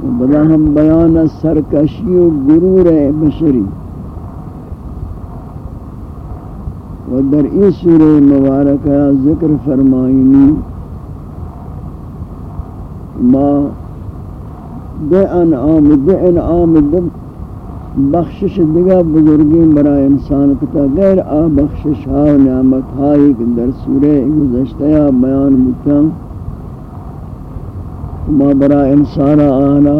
و بدا ہم بیان سرکشی و غرور بشری و در ای سورہ مبارکہ ذکر فرمائنی ما دے انعام دے انعام دے بخشش دیگا بزرگی برای انسان کتا غیر آ بخشش ہا و نعمت ہائی کہ در سورہ گزشتہ بیان بکتا ما برای انسان آنا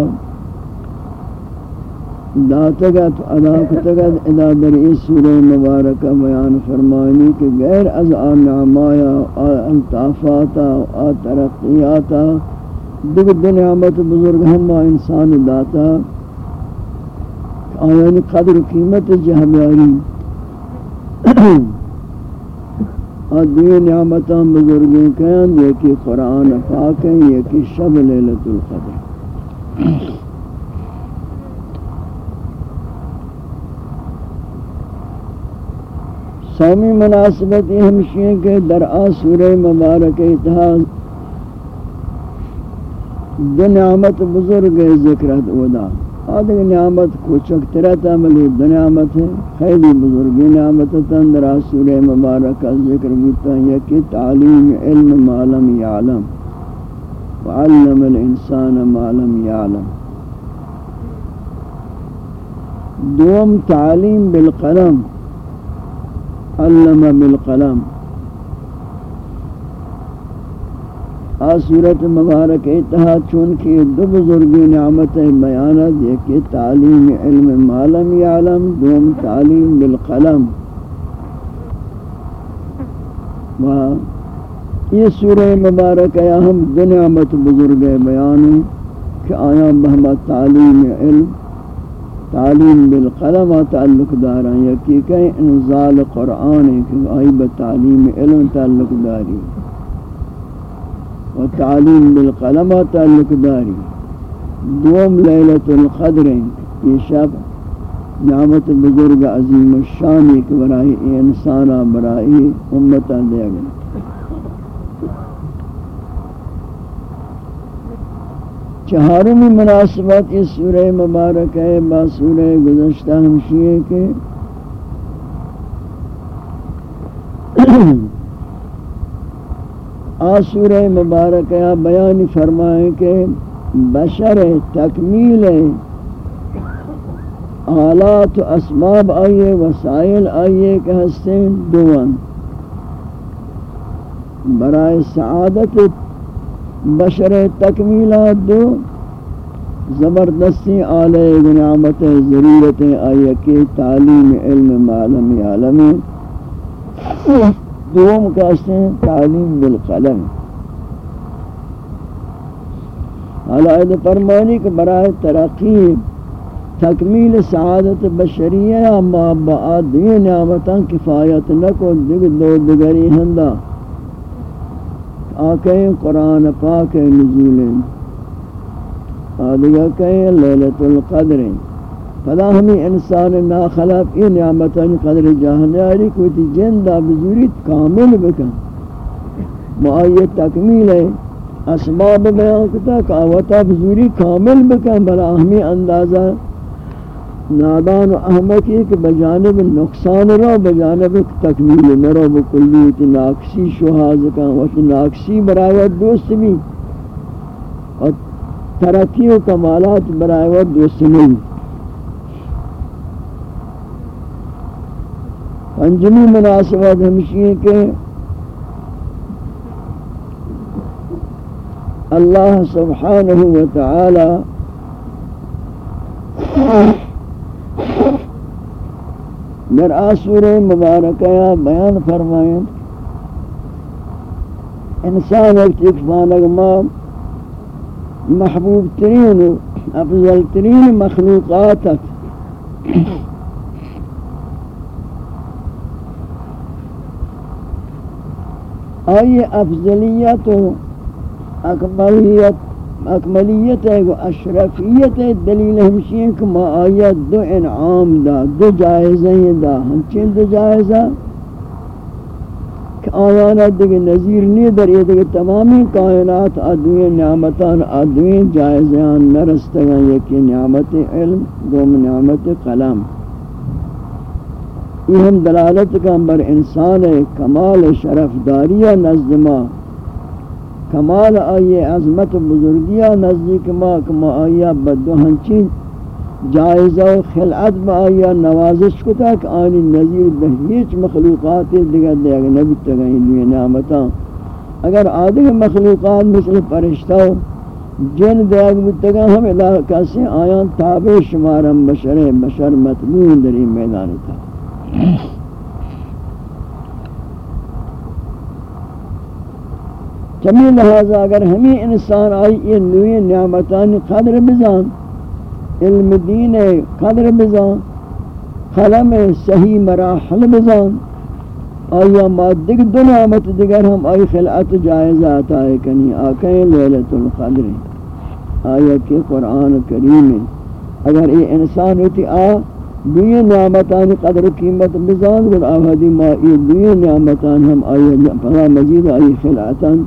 داتگت ادا کتگت ادا در این سورہ مبارکہ بیان فرمانی کہ غیر از آن نعمایا آن الطافاتا آن ترقیاتا دیگر دن نعمت بزرگ ہم انسان داتا آیان قدر و قیمت جہبیاری آن دیگر نعمتاں بزرگیں کہیں یکی قرآن پاک ہیں یکی شب لیلت القدر۔ سومی مناسبت یہ ہمشی ہے کہ در آسور مبارک اتحاد دو نعمت بزرگ ذکرت اودا آدھے نعمت کوچک ترتا ملی دو نعمت ہے خیلی بزرگی نعمت تندر آسور مبارک ذکر بودتا ہے کہ تعلیم علم ما لم یعلم۔ وعلم الانسان ما لم یعلم۔ دوم تعلیم بالقلم۔ علم بالقلم۔ آسورت مبارک اتحاد چونکہ دو بزرگی نعمت بیانت یکی تعلیم علم معلم یعلم دوم تعلیم بالقلم. و یہ سورہ مبارک یا ہم دو نعمت بزرگ بیان کہ آیا بہمت تعلیم علم، تعلیم بالقلم، تعلق دارا، یکی کہ انزال قرآن کہ آئی بتعلیم علم تعلق داری۔ و تعلیم بالقلم تعلق داری دوم لیلت القدر یہ شب نعمت بزرگ عظیم الشان ایک برائی انسانا برائی امتا دے گا چہارمی مناسبت اس سورہ مبارک ہے، با سورہ گزشتہ ہمشیے کے <clears throat> آسورہ مبارک بیان فرمائیں کہ بشر تکمیل آلات و اسباب آئیے، وسائل آئیے کہ ہستیں دوان برائے سعادت بشر تکمیلات دو زبردستی آلے نعمت ضرورت آئی کہ تعلیم علم معلم عالم دوم کہتے ہیں تعلیم بالقلم. حالا فرمانی کہ برائے ترقی تکمیل سعادت بشریہ اما بعد یہ نعمتاں کفایت نکو دیگر دو دیگری ہندہ آکیں قرآن پاک نزول. آدھگا کہیں لیلت القدر. فلا ہمیں انسان ناخلق یہ نعمتان قدر جہنیاری کوئی جندہ بزوریت کامل بکن۔ معایت تکمیل ہے، اسباب بیان کتا کہ آوتا بزوری کامل بکن۔ بلا ہمیں اندازہ نادان و احمقی کہ بجانب نقصان رو بجانب تکمیل نرو بکلی تی ناکسی شہاز کن۔ و تی ناکسی برایت دوست بھی اور ترقی و کمالات برایت دوست نہیں پنجمی مناسبت ہمشی ہے کہ اللہ سبحانہ و تعالی در آسور مبارکہ بیان فرمائیں۔ انسان ایک چکفانک ما محبوب ترین، افضل ترین مخلوقاتت آئی افضلیت و اکملیت اکملیت ہے و اشرفیت ہے دلیل ہمشی ہے کہ ما آیت دو انعام دا، دو جائزہ ہیں دا ہنچین دو جائزہ۔ کہ آیانا دیکھ نظیر نہیں، در یہ دیکھ تمامی کائنات ادوین نعمتان ادوین جائزیان نرستگان، یکی نعمت علم، دوم نعمت قلم۔ یہ ہم دلالت کا بر انسان کمال شرف داریہ نزد ما۔ کمال آئیے عظمت بزرگیہ نزدیک ما، کما آئیہ بدو ہنچین۔ جائزہ و خلعت با آئیہ نوازش کتا کہ آنی نظیر بہیچ مخلوقات دیگر دے اگر نبی تگئیں لیے نعمتاں۔ اگر آدھے مخلوقات مثل پرشتہ و جن دے اگر بتگا ہم علاقہ سے آیاں تابع شمارم بشر بشر مطمئن دری میدان تھا۔ چمی لہذا اگر ہمیں انسان آئی یہ نوی نعمتان قدر بزان، علم دین قدر بزان، قلم صحیح مراحل بزان، آیا مادک دو نعمت دیگر ہم آئی خلعت جائزات آئے کنی آکیں لیلت القدر۔ آیا کہ قرآن کریم اگر یہ انسان ہوتی آ دوی نعمتان قدر و قیمت بزان گر آہدی ما یہ دوی نعمتان ہم آئی مزید آئی خلعتان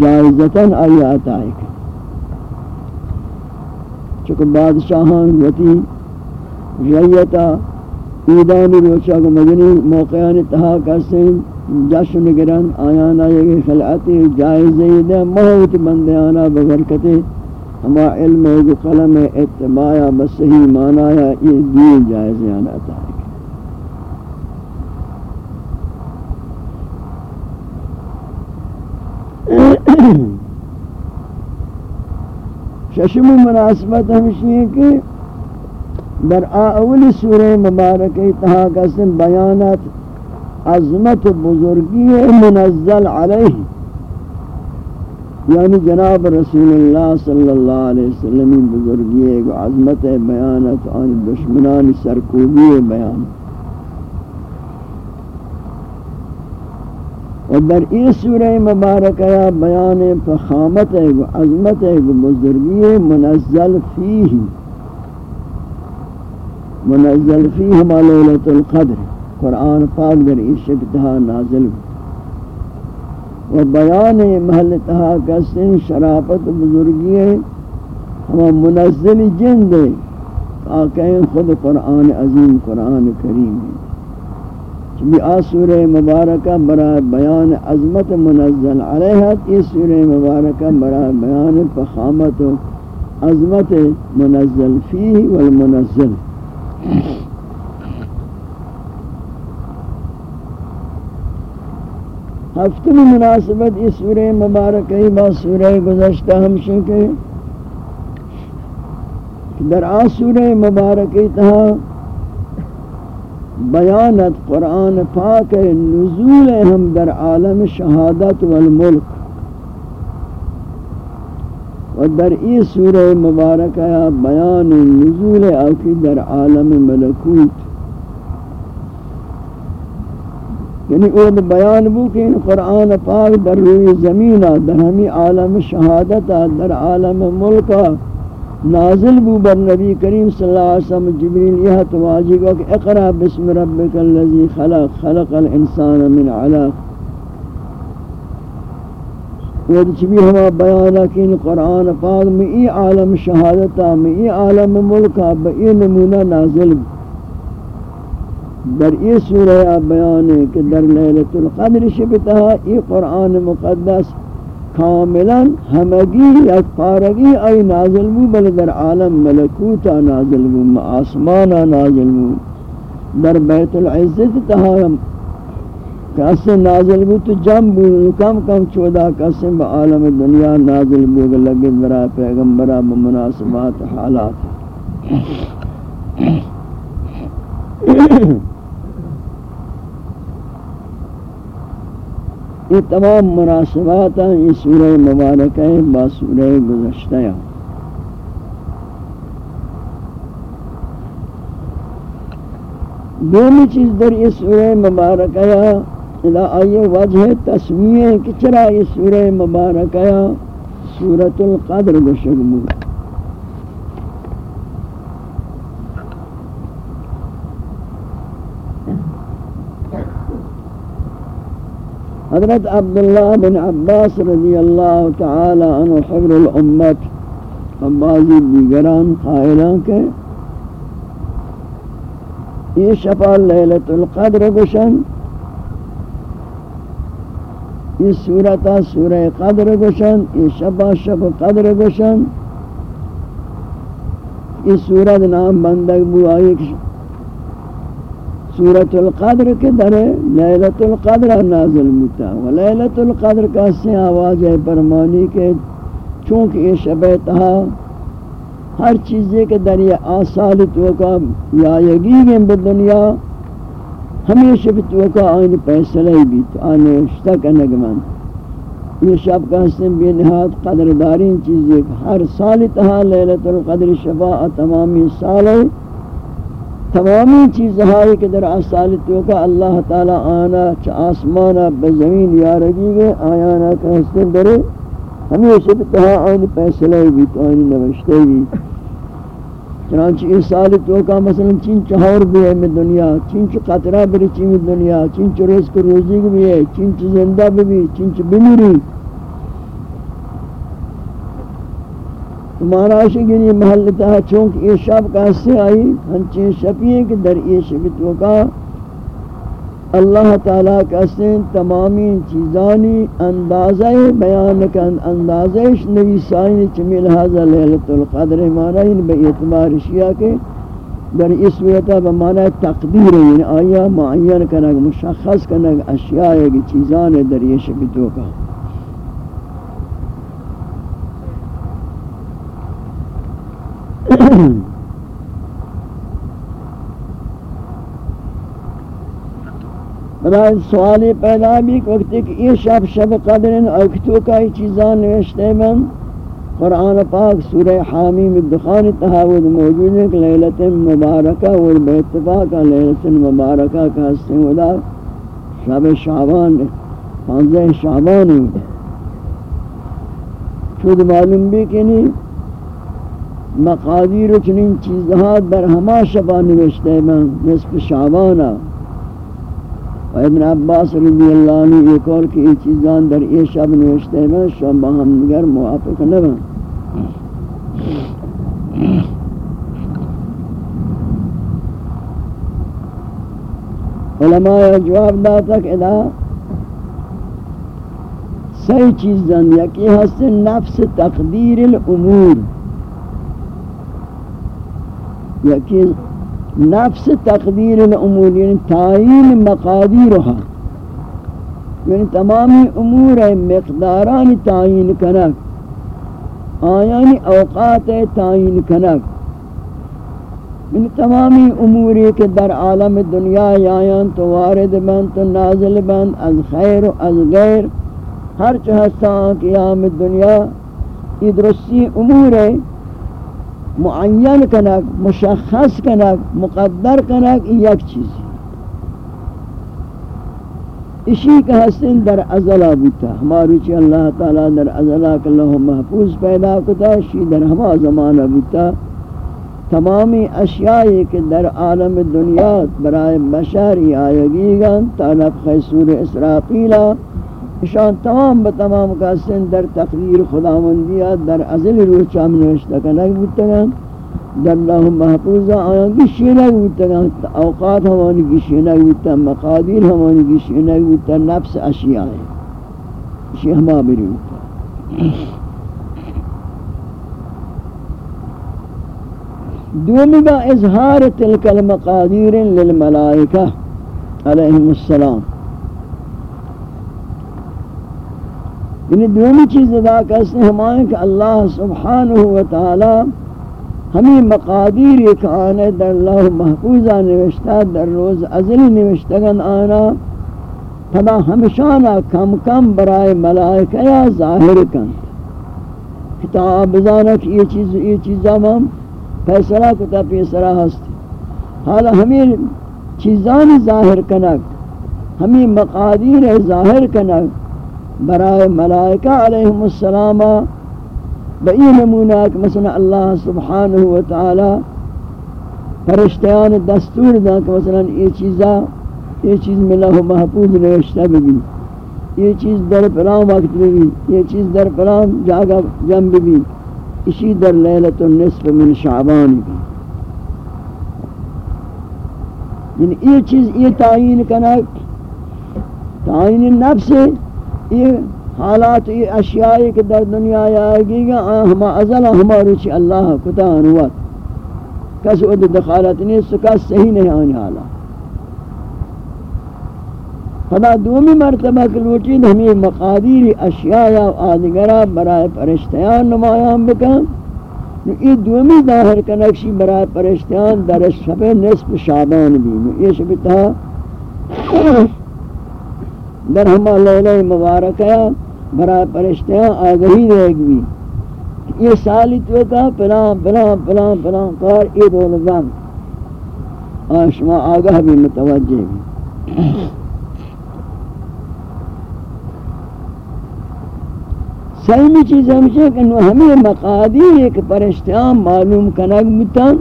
جائزتاً آیات آئے کہ چکہ بادشاہان وطی ریتا ایدان روچا کو مدنی موقعان تہا کرسیں، جشن گرن آیانا یہ خلعتی جائزی دے محوت بندیانا بغرکتے ہما علم ہے کہ قلم اتبایا بسہی مانایا یہ دین جائز جائزیانا تائے ششم مناسبت ہمشی ہے کہ در اول سورہ مبارک اتحا قسم بیانات عظمت بزرگی منزل علیہ۔ یعنی جناب رسول اللہ صلی اللہ علیہ وسلم بزرگی ایک عظمت بیانات آن دشمنان سرکوبی بیانات و در این سورہ مبارکہ بیان فخامت ہے و عظمت ہے و بزرگی منزل فیہ. منزل فیہ ما لیلت القدر. قرآن پاک در این شکتہا نازل و بیان محل تہا کسن شرافت بزرگی ہے، ہم منزل جند ہے آکہیں خود قرآن عظیم، قرآن کریم ہے بھی آ سورہ مبارکہ برای بیان عظمت منزل علیہ یہ سورہ مبارکہ برای بیان فخامت و عظمت منزل فیہ والمنزل۔ ہفتم مناسبت اس سورہ مبارکہ با سورہ گزشتہ ہم شکے در آ سورہ مبارکہ تہا بیانت قرآن پاک نزول ہم در عالم شہادت والملک و در ای سورہ مبارکہ بیان نزول اوکی در عالم ملکوت یعنی او بیان بو کہ ان قرآن پاک در روی زمینہ در ہمی عالم شہادت در عالم ملکہ نازل بو بر نبی کریم صلی اللہ علیہ وسلم، جبریل یہ تواجی کو کہ اقرا بسم ربک الذی خلق خلق الانسان من علق۔ وہ چبی ہما بیان کہ قرآن پاک میں ای عالم شہادتا میں ای عالم ملکا بئی نمونہ نازل بو۔ در ای سورہ بیان ہے کہ در لیلت القدر شبتہ ای قرآن مقدس کاملا ہمگی یک پارگی ای نازل بو بل در عالم ملکوتا نازل بو، آسمانا نازل بو. در بیت العزت تہایم کسی نازل بو تو جم بو، کم کم چودا کسی با عالم دنیا نازل بو لگت برا پیغمبرا بمناسبات حالات. یہ تمام مناسبات ہیں، یہ سورہ مبارکہ ہے با سورہ گزشتہ ہے دومی چیز در یہ سورہ مبارکہ ہے، اذا آئیے وجہ تسمیہ کہ چرا یہ سورہ مبارکہ سورة القدر بشکمو حضرت عبداللہ بن عباس رضی اللہ تعالی عنہ حبر الامت بعضی دیگران، قائلان کے یہ شفا لیلت القدر گشن، یہ سورتا سورہ قدر گشن، یہ شبہ شب قدر گشن، یہ سورت نام بندگ بو آئی سورت القدر کے در لیلت القدر نازل متا و لیلت القدر کا سے آواز ہے پرمانی کے، چونکہ یہ شبہ تہا ہر چیزے کے در آسال تو یا یگیگیں بدنیا ہمیشہ بھی تو کا آئین پیسلہ ہی بھی تو آنے اشتہ کنگ یہ شب کا حسن بے نہاد قدردارین چیزیں ہر سال تہا لیلت القدر شفاء تمامی سال ہے۔ تمامی چیز ہائی کہ در آسال تو کا اللہ تعالی آنا چا آسمانا بزمین یا رگی گئے، آیانا کا حسن درے ہمیشہ بھی تہا آئین پیسلہ ہی بھی، تو آئین نوشتے بھی۔ چنانچہ اس سال تو کا مثلا چین چہور بھی ہے میں دنیا، چین چ قطرہ بھی چین دنیا، چین چ روز کو روزی بھی ہے، چین چ زندہ بھی بھی چین چ بمیری۔ تمہارا شگنی محل تا چونکہ یہ شب کا سے آئی ہنچین شپیے کہ در یہ شب کا۔ اللہ تعالیٰ کا سن تمامی چیزانی اندازہ بیان کن، اندازہ نبی سائن چمیل حاضر لیلت القدر مانا ان بے اعتبار شیعہ کے۔ در اس ویتا بمانا تقدیر یعنی آیا، معین کنگ مشخص کنگ اشیاء کی چیزان در یہ شبتوں کا۔ برای سوالی پیدا بھی کہ وقت کہ یہ شب شب قدرن اکتو کا ہی چیزان نوشتے من؟ قرآن پاک سورہ حامیم الدخان تحاود موجود ہے کہ لیلت مبارکہ اور بے اتفاق لیلت مبارکہ کا حسن ودا شب شعبان پانزہ شعبان ہے۔ خود معلوم بھی کہ نہیں؟ مقادیر چنین چیزہاں در ہما شبہ نوشتے من، نصف شعبانہ و ابن عباس رضی اللہ عنہ یہ کول کہ یہ چیزان در یہ شب نوشتے ہیں شب ہم دیگر موافق نہ بن علماء جواب داتا کہ ادا سی چیزان، یکی ہست نفس تقدیر الامور. یکی نفس تقدیر الامور یعنی تعین مقادیرها یعنی تمامی امور مقداران تعین کنک. آیانی اوقات تعین کنک. یعنی تمامی اموری کے در عالم دنیا یایان تو وارد بند، تو نازل بند، از خیر و از غیر. ہر چہستان قیام دنیا یہ درستی امور ہے معین کنک، مشخص کنک، مقدر کنک یک چیزی اسی کا حسن در ازلا بوتا ہماری چی اللہ تعالی در ازلا کہ اللہ محفوظ پیدا کتا شی در ہما زمانہ بوتا تمامی اشیائی کہ در عالم دنیا برای بشر آیگی گن تالب خیصور اسرافیلہ اشان تمام بتمام کا سن در تقدیر خداوندیہ در ازل روح چام نوشتہ کنک بودتگن در اللہ محفوظہ آیا گشی نک اوقات ہمانی گشی نک مقادیر ہمانی گشی نک نفس اشیاء ہے اسی ہما دومی با اظہار تلک المقادیر للملائکہ علیہم السلام. یعنی دومی چیز ادا کرتے ہیں ہمائیں کہ اللہ سبحانہ وتعالی ہمیں مقادیر ایک آنے در اللہ محفوظہ نوشتہ، در روز ازلی نوشتگن آنا فدا ہمشانا کم کم برائے ملائکہ یا ظاہر کن۔ کتاب بزانا کہ یہ چیز، یہ چیزا ہم فیصلہ کتا پیسرا ہستی۔ حالا ہمیں چیزانی ظاہر کنک ہمیں مقادیر ظاہر کنگ برائے ملائکہ علیہم السلام بئی نمونہ کہ مثلا اللہ سبحانہ وتعالی فرشتیان دستور دا کہ مثلا یہ چیزا، یہ چیز ملہ محفوظ نوشتہ بھی یہ چیز در پلام وقت بھی یہ چیز در پلام جاگہ جنب بھی اسی در لیلت النصف من شعبان بھی یعنی یہ چیز، یہ تعین کنک، تعین نفس یہ حالات، یہ اشیاء کہ در دنیا آئے گی گا ہما ازل ہما روچی اللہ کتا انوات کس اد دخالت نہیں سکا صحیح نہیں آنی حالا۔ خدا دومی مرتبہ کلوٹی ہمیں مقادیر اشیاء یا آدگرہ برائے پرشتیان نمایان بکن۔ یہ دومی ظاہر کنکشی برائے پرشتیان در شب نصف شعبان بھی۔ یہ شب در ہما لیلہ مبارکہ برائے پرشتیان آگہی رہ گئی یہ سالی تو کا پلان پلان پلان پلان کار، یہ دول زن آشما آگاہ بھی متوجہ بھی سیمی چیز ہمشہ کہ ہمیں مقادیر ایک پرشتیان معلوم کنگ متن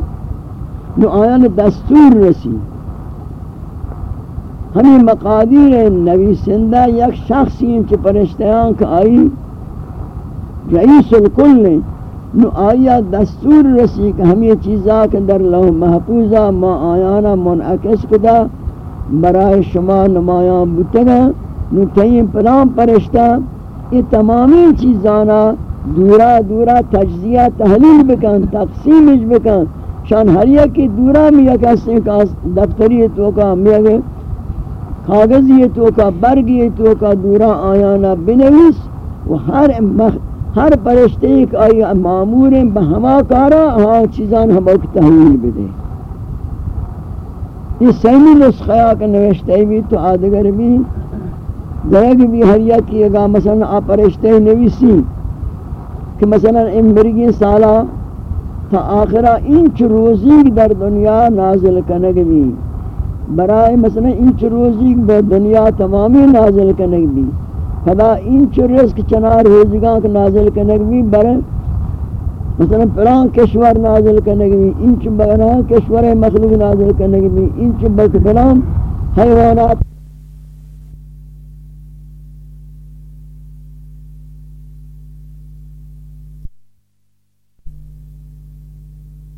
نو آیان دستور رسی۔ ہمیں مقادیر نبی سندہ یک شخصی انچ پرشتیان کا آئی رئیس الکل نے نو آیا دستور رسی کہ ہمیں چیزا کے در لو محفوظہ ما آیانا منعکس کدا برای شما نمایاں بتگا نو تیم پلان پرشتا یہ تمامی چیزانا دورا دورا تجزیہ تحلیل بکن، تقسیمش بکن، شان ہر کی دورا میں یک اسے دفتری تو کا میں کاغذی تو کا برگی تو کا دورا آیانا بنویس و ہر ہر پرشتے ایک آئی معمور بہما کارا ہاں چیزان ہم اوک تحویل بدے یہ سیمی نسخیہ کا نوشتے بھی تو آدگر بھی، درگ بھی ہریا کیے گا، مثلا آپ پرشتے نویسی کہ مثلا ان مرگی سالہ تا آخرہ انچ روزی در دنیا نازل کنگ بھی۔ برائے مثلا انچ روزی در دنیا تمامی نازل کنگ بھی۔ خدا این چو رزق چنار روزگاں کے نازل کنگ بھی، برائے مثلا پران کشور نازل کنگ بھی، این چو بران کشور مخلوق نازل کنگ بھی، این چو بلک حیوانات